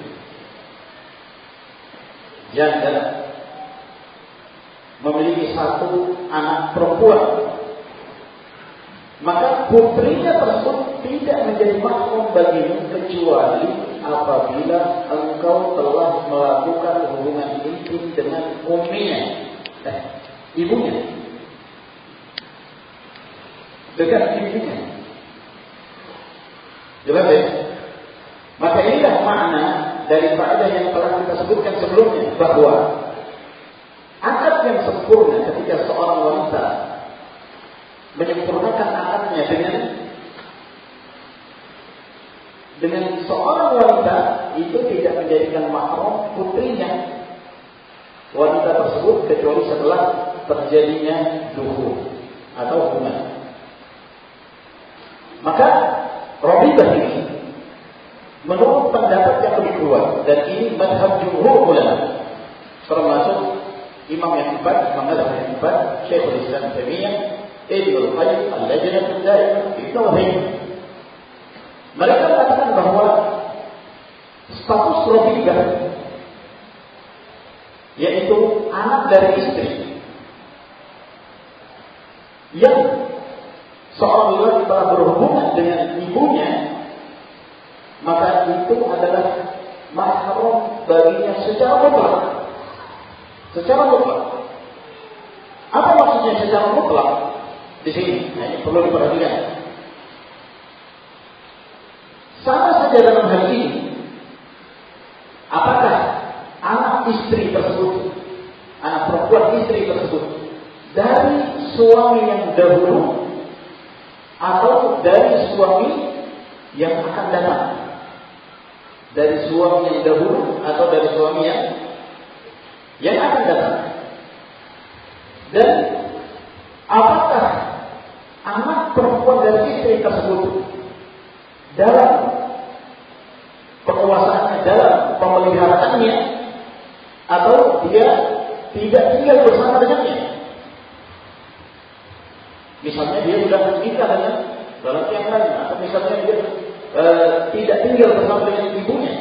janda memiliki satu anak perempuan. Maka putrinya tersebut tidak menjadi mahrum bagimu kecuali apabila engkau telah melakukan hubungan intim dengan umminya eh, ibunya. Dengan ibunya. Jelas ya? Maka inilah makna dari faedah yang telah kita sebutkan sebelumnya bahwa akad yang sempurna ketika seorang wanita menyempurnakan akadnya dengan dengan seorang wanita itu tidak menjadikan mahram putrinya wanita tersebut kecuali setelah terjadinya duhur atau hubungan. Maka Rabibah ini menurut pendapat yang lebih kuat dan ini madhab jumhur ulama termasuk Imam yang empat, Imam yang empat, Syekhul Islam Taimiyah, Ibn Al-Qayyim, Al-Lajnah Al-Daimah, Ibn Wahim. Mereka mengatakan bahwa status Rabibah yaitu anak dari istri yang seorang lelaki telah berhubungan dengan ibunya, maka itu adalah mahram baginya secara mutlak. Secara mutlak. Apa maksudnya secara mutlak? Di sini, nah ini perlu diperhatikan. Sama saja dalam hal ini, apakah anak istri tersebut, anak perempuan istri tersebut, dari suami yang dahulu atau dari suami yang akan datang. Dari suami yang dahulu atau dari suami yang yang akan datang. Dan apakah anak perempuan dari istri tersebut dalam penguasaannya, dalam pemeliharaannya, atau dia tidak tinggal bersama dengannya? Misalnya dia sudah menikah dengan lelaki yang lain, atau misalnya dia e, tidak tinggal bersama dengan ibunya.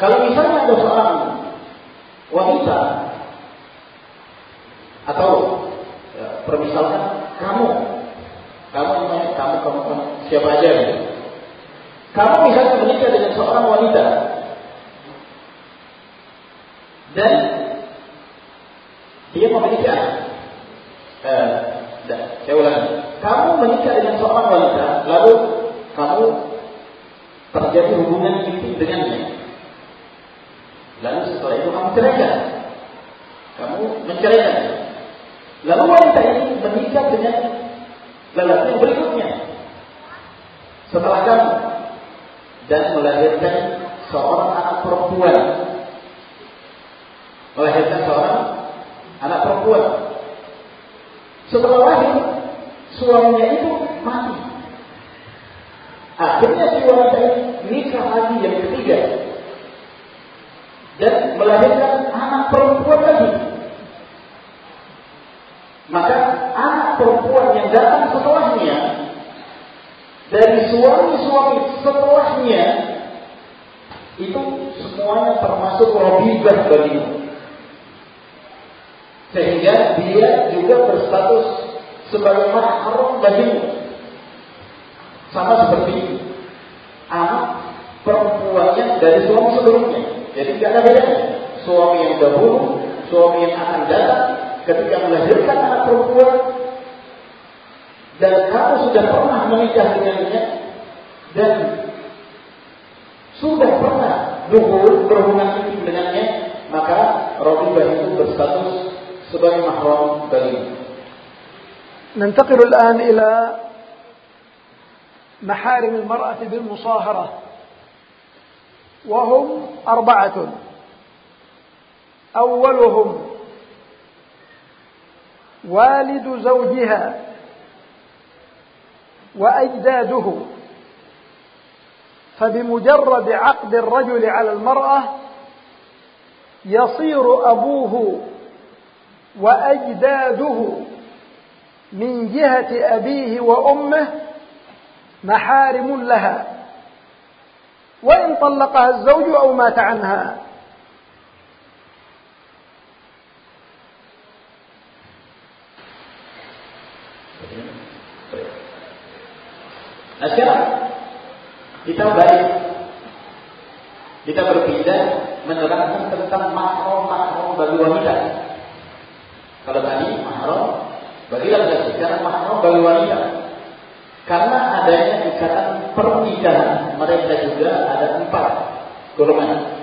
Kalau misalnya ada seorang wanita atau ya, permisalkan kamu, kamu kamu kamu, kamu siapa aja gitu. Kamu misalnya menikah dengan seorang wanita dan dia memiliki anak eh, saya ulangi. Kamu menikah dengan seorang wanita, الآن إلى محارم المرأة بالمصاهرة. وهم أربعة. أولهم والد زوجها وأجداده. فبمجرد عقد الرجل على المرأة يصير أبوه وأجداده من جهة أبيه وأمه محارم لها وإن طلقها الزوج أو مات عنها Nah sekarang kita balik kita berpindah menerangkan tentang mahram mahram bagi wanita. Kalau tadi bagi laki-laki, sekarang mahram bagi wanita. Karena adanya ikatan pernikahan, mereka juga ada empat golongan.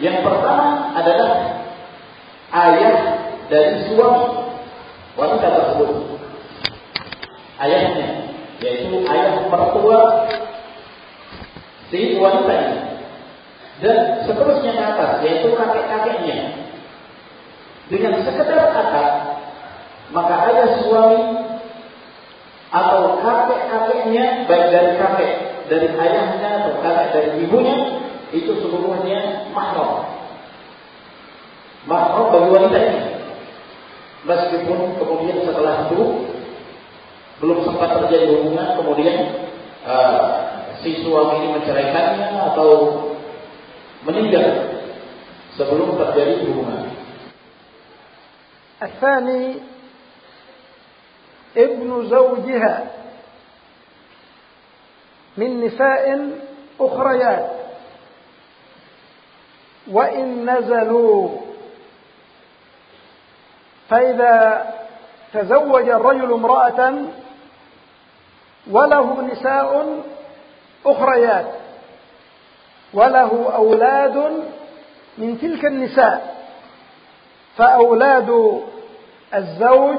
Yang pertama adalah ayah dari suami wanita tersebut. Ayahnya, yaitu ayah mertua si wanita ini. Dan seterusnya ke atas, yaitu kakek-kakeknya. Dengan sekedar akad, maka ayah suami atau kakek-kakeknya baik dari kakek dari ayahnya atau kakek dari ibunya itu seluruhnya mahram. Mahram bagi wanita ini. Meskipun kemudian setelah itu belum sempat terjadi hubungan, kemudian uh, si suami ini menceraikannya atau meninggal sebelum terjadi hubungan. الثاني ابن زوجها من نساء أخريات. وإن نزلوا. فإذا تزوج الرجل امرأة وله نساء أخريات وله أولاد من تلك النساء فأولاد الزوج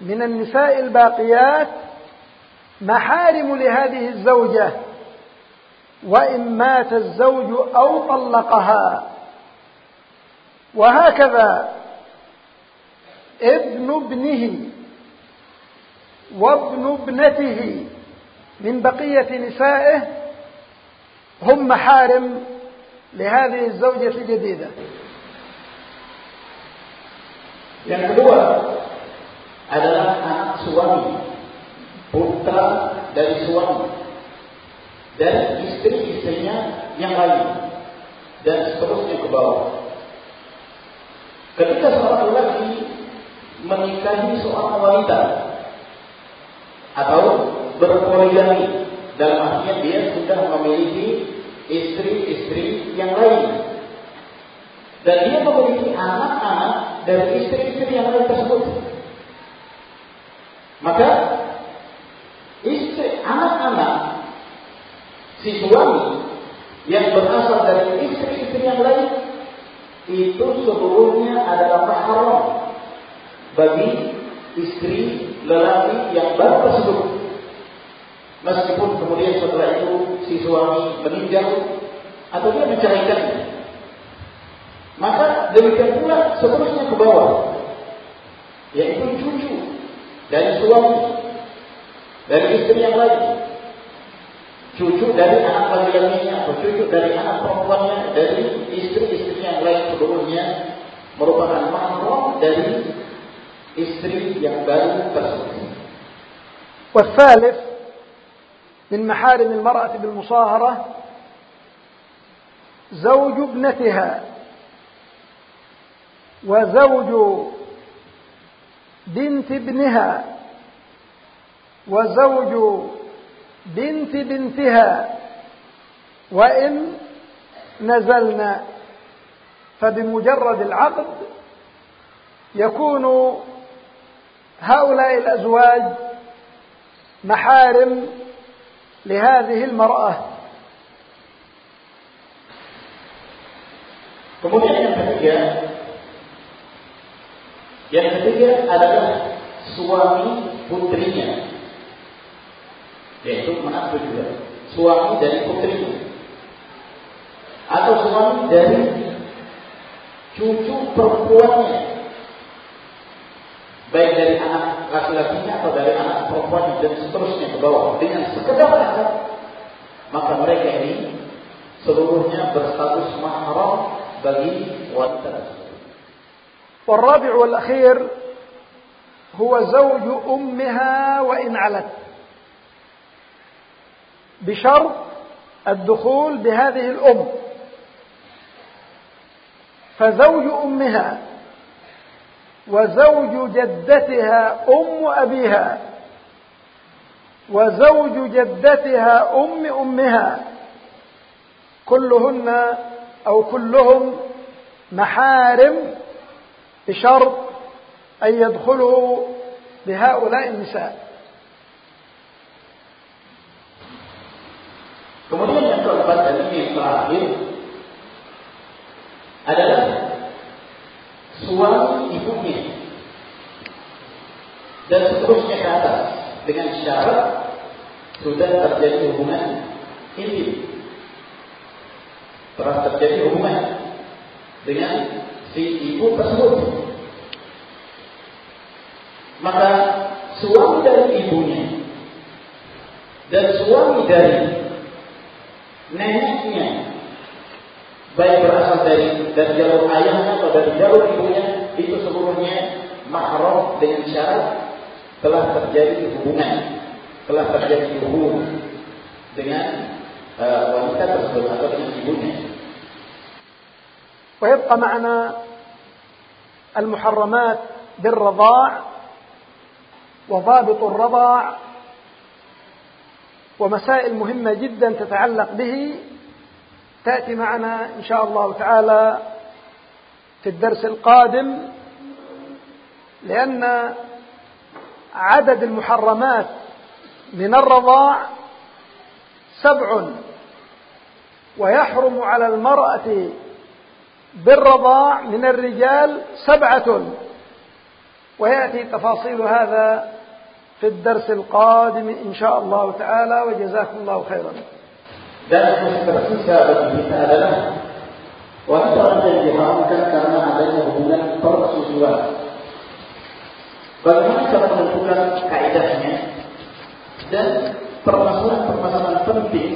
من النساء الباقيات محارم لهذه الزوجة وإن مات الزوج أو طلقها. وهكذا ابن ابنه وابن ابنته من بقية نسائه هم محارم لهذه الزوجة الجديدة. Yang kedua, adalah anak suami, putra dari suami, dan istri-istrinya yang lain, dan seterusnya ke bawah. Ketika seorang lelaki menikahi seorang wanita atau berpoligami dalam artian dia sudah memiliki istri-istri yang lain dan dia memiliki anak-anak dari istri-istri yang lain tersebut maka istri anak-anak si suami yang berasal dari istri-istri yang lain itu seluruhnya adalah mahram bagi istri lelaki yang baru tersebut. Meskipun kemudian setelah itu si suami meninggal atau dia menceraikannya. Maka demikian pula seterusnya ke bawah. Yaitu cucu dari suami, dari istri yang lain. cucu dari anak laki-lakinya atau cucu dari anak perempuannya dari istri-istri yang lain sebelumnya merupakan mahram dari istri yang baru tersebut. والثالث من محارم المرأة بالمصاهرة زوج ابنتها وزوج بنت ابنها وزوج بنت بنتها وإن نزلنا فبمجرد العقد يكون هؤلاء الأزواج محارم لهذه المرأة. Kemudian yang ketiga, yang ketiga adalah suami putrinya, yaitu menantu juga, suami dari putrinya, atau suami dari cucu perempuannya, baik dari anak laki-lakinya atau dari anak perempuan dan seterusnya ke bawah. Dengan sekedar akad, maka mereka ini seluruhnya berstatus mahram bagi wanita والرابع والأخير هو زوج أمها وإن علت. بشرط الدخول بهذه الأم. فزوج أمها وزوج جدتها أم أبيها وزوج جدتها أم أمها كلهن أو كلهم محارم بشرط أن يدخلوا بهؤلاء النساء Kemudian yang keempat dan ini terakhir adalah suami ibunya dan seterusnya ke atas dengan syarat sudah terjadi hubungan intim telah terjadi hubungan dengan si ibu tersebut. Maka suami dari ibunya dan suami dari neneknya baik berasal dari dari jalur ayahnya atau dari jalur ibunya itu seluruhnya mahram dengan syarat telah terjadi hubungan telah terjadi hubungan dengan uh, wanita tersebut atau dengan ibunya ويبقى معنا المحرمات بالرضاع وضابط الرضاع ومسائل مهمة جدا تتعلق به. تأتي معنا إن شاء الله تعالى في الدرس القادم لأن عدد المحرمات من الرضاع سبع ويحرم على المرأة بالرضاع من الرجال سبعة. ويأتي تفاصيل هذا في الدرس القادم إن شاء الله تعالى وجزاكم الله خيرا. dan permasalahan-permasalahan penting.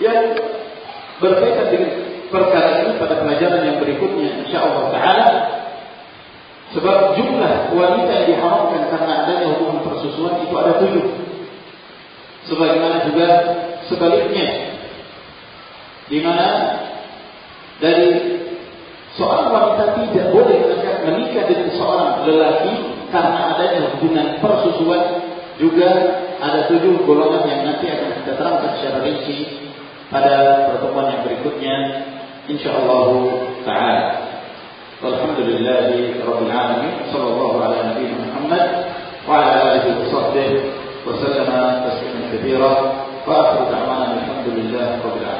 yang berkaitan dengan perkara ini pada pelajaran yang berikutnya insyaallah taala. Sebab jumlah wanita yang diharamkan karena adanya hubungan persusuan itu ada tujuh. Sebagaimana juga sebaliknya. Di mana dari seorang wanita tidak boleh menikah dengan seorang lelaki karena adanya hubungan persusuan juga ada tujuh golongan yang nanti akan kita terangkan secara rinci pada pertemuan yang berikutnya إن شاء الله تعالى. والحمد لله رب العالمين صلى الله على نبينا محمد وعلى آله وصحبه وسلم تسليما كثيرا. فآخر دعوانا الحمد لله رب العالمين.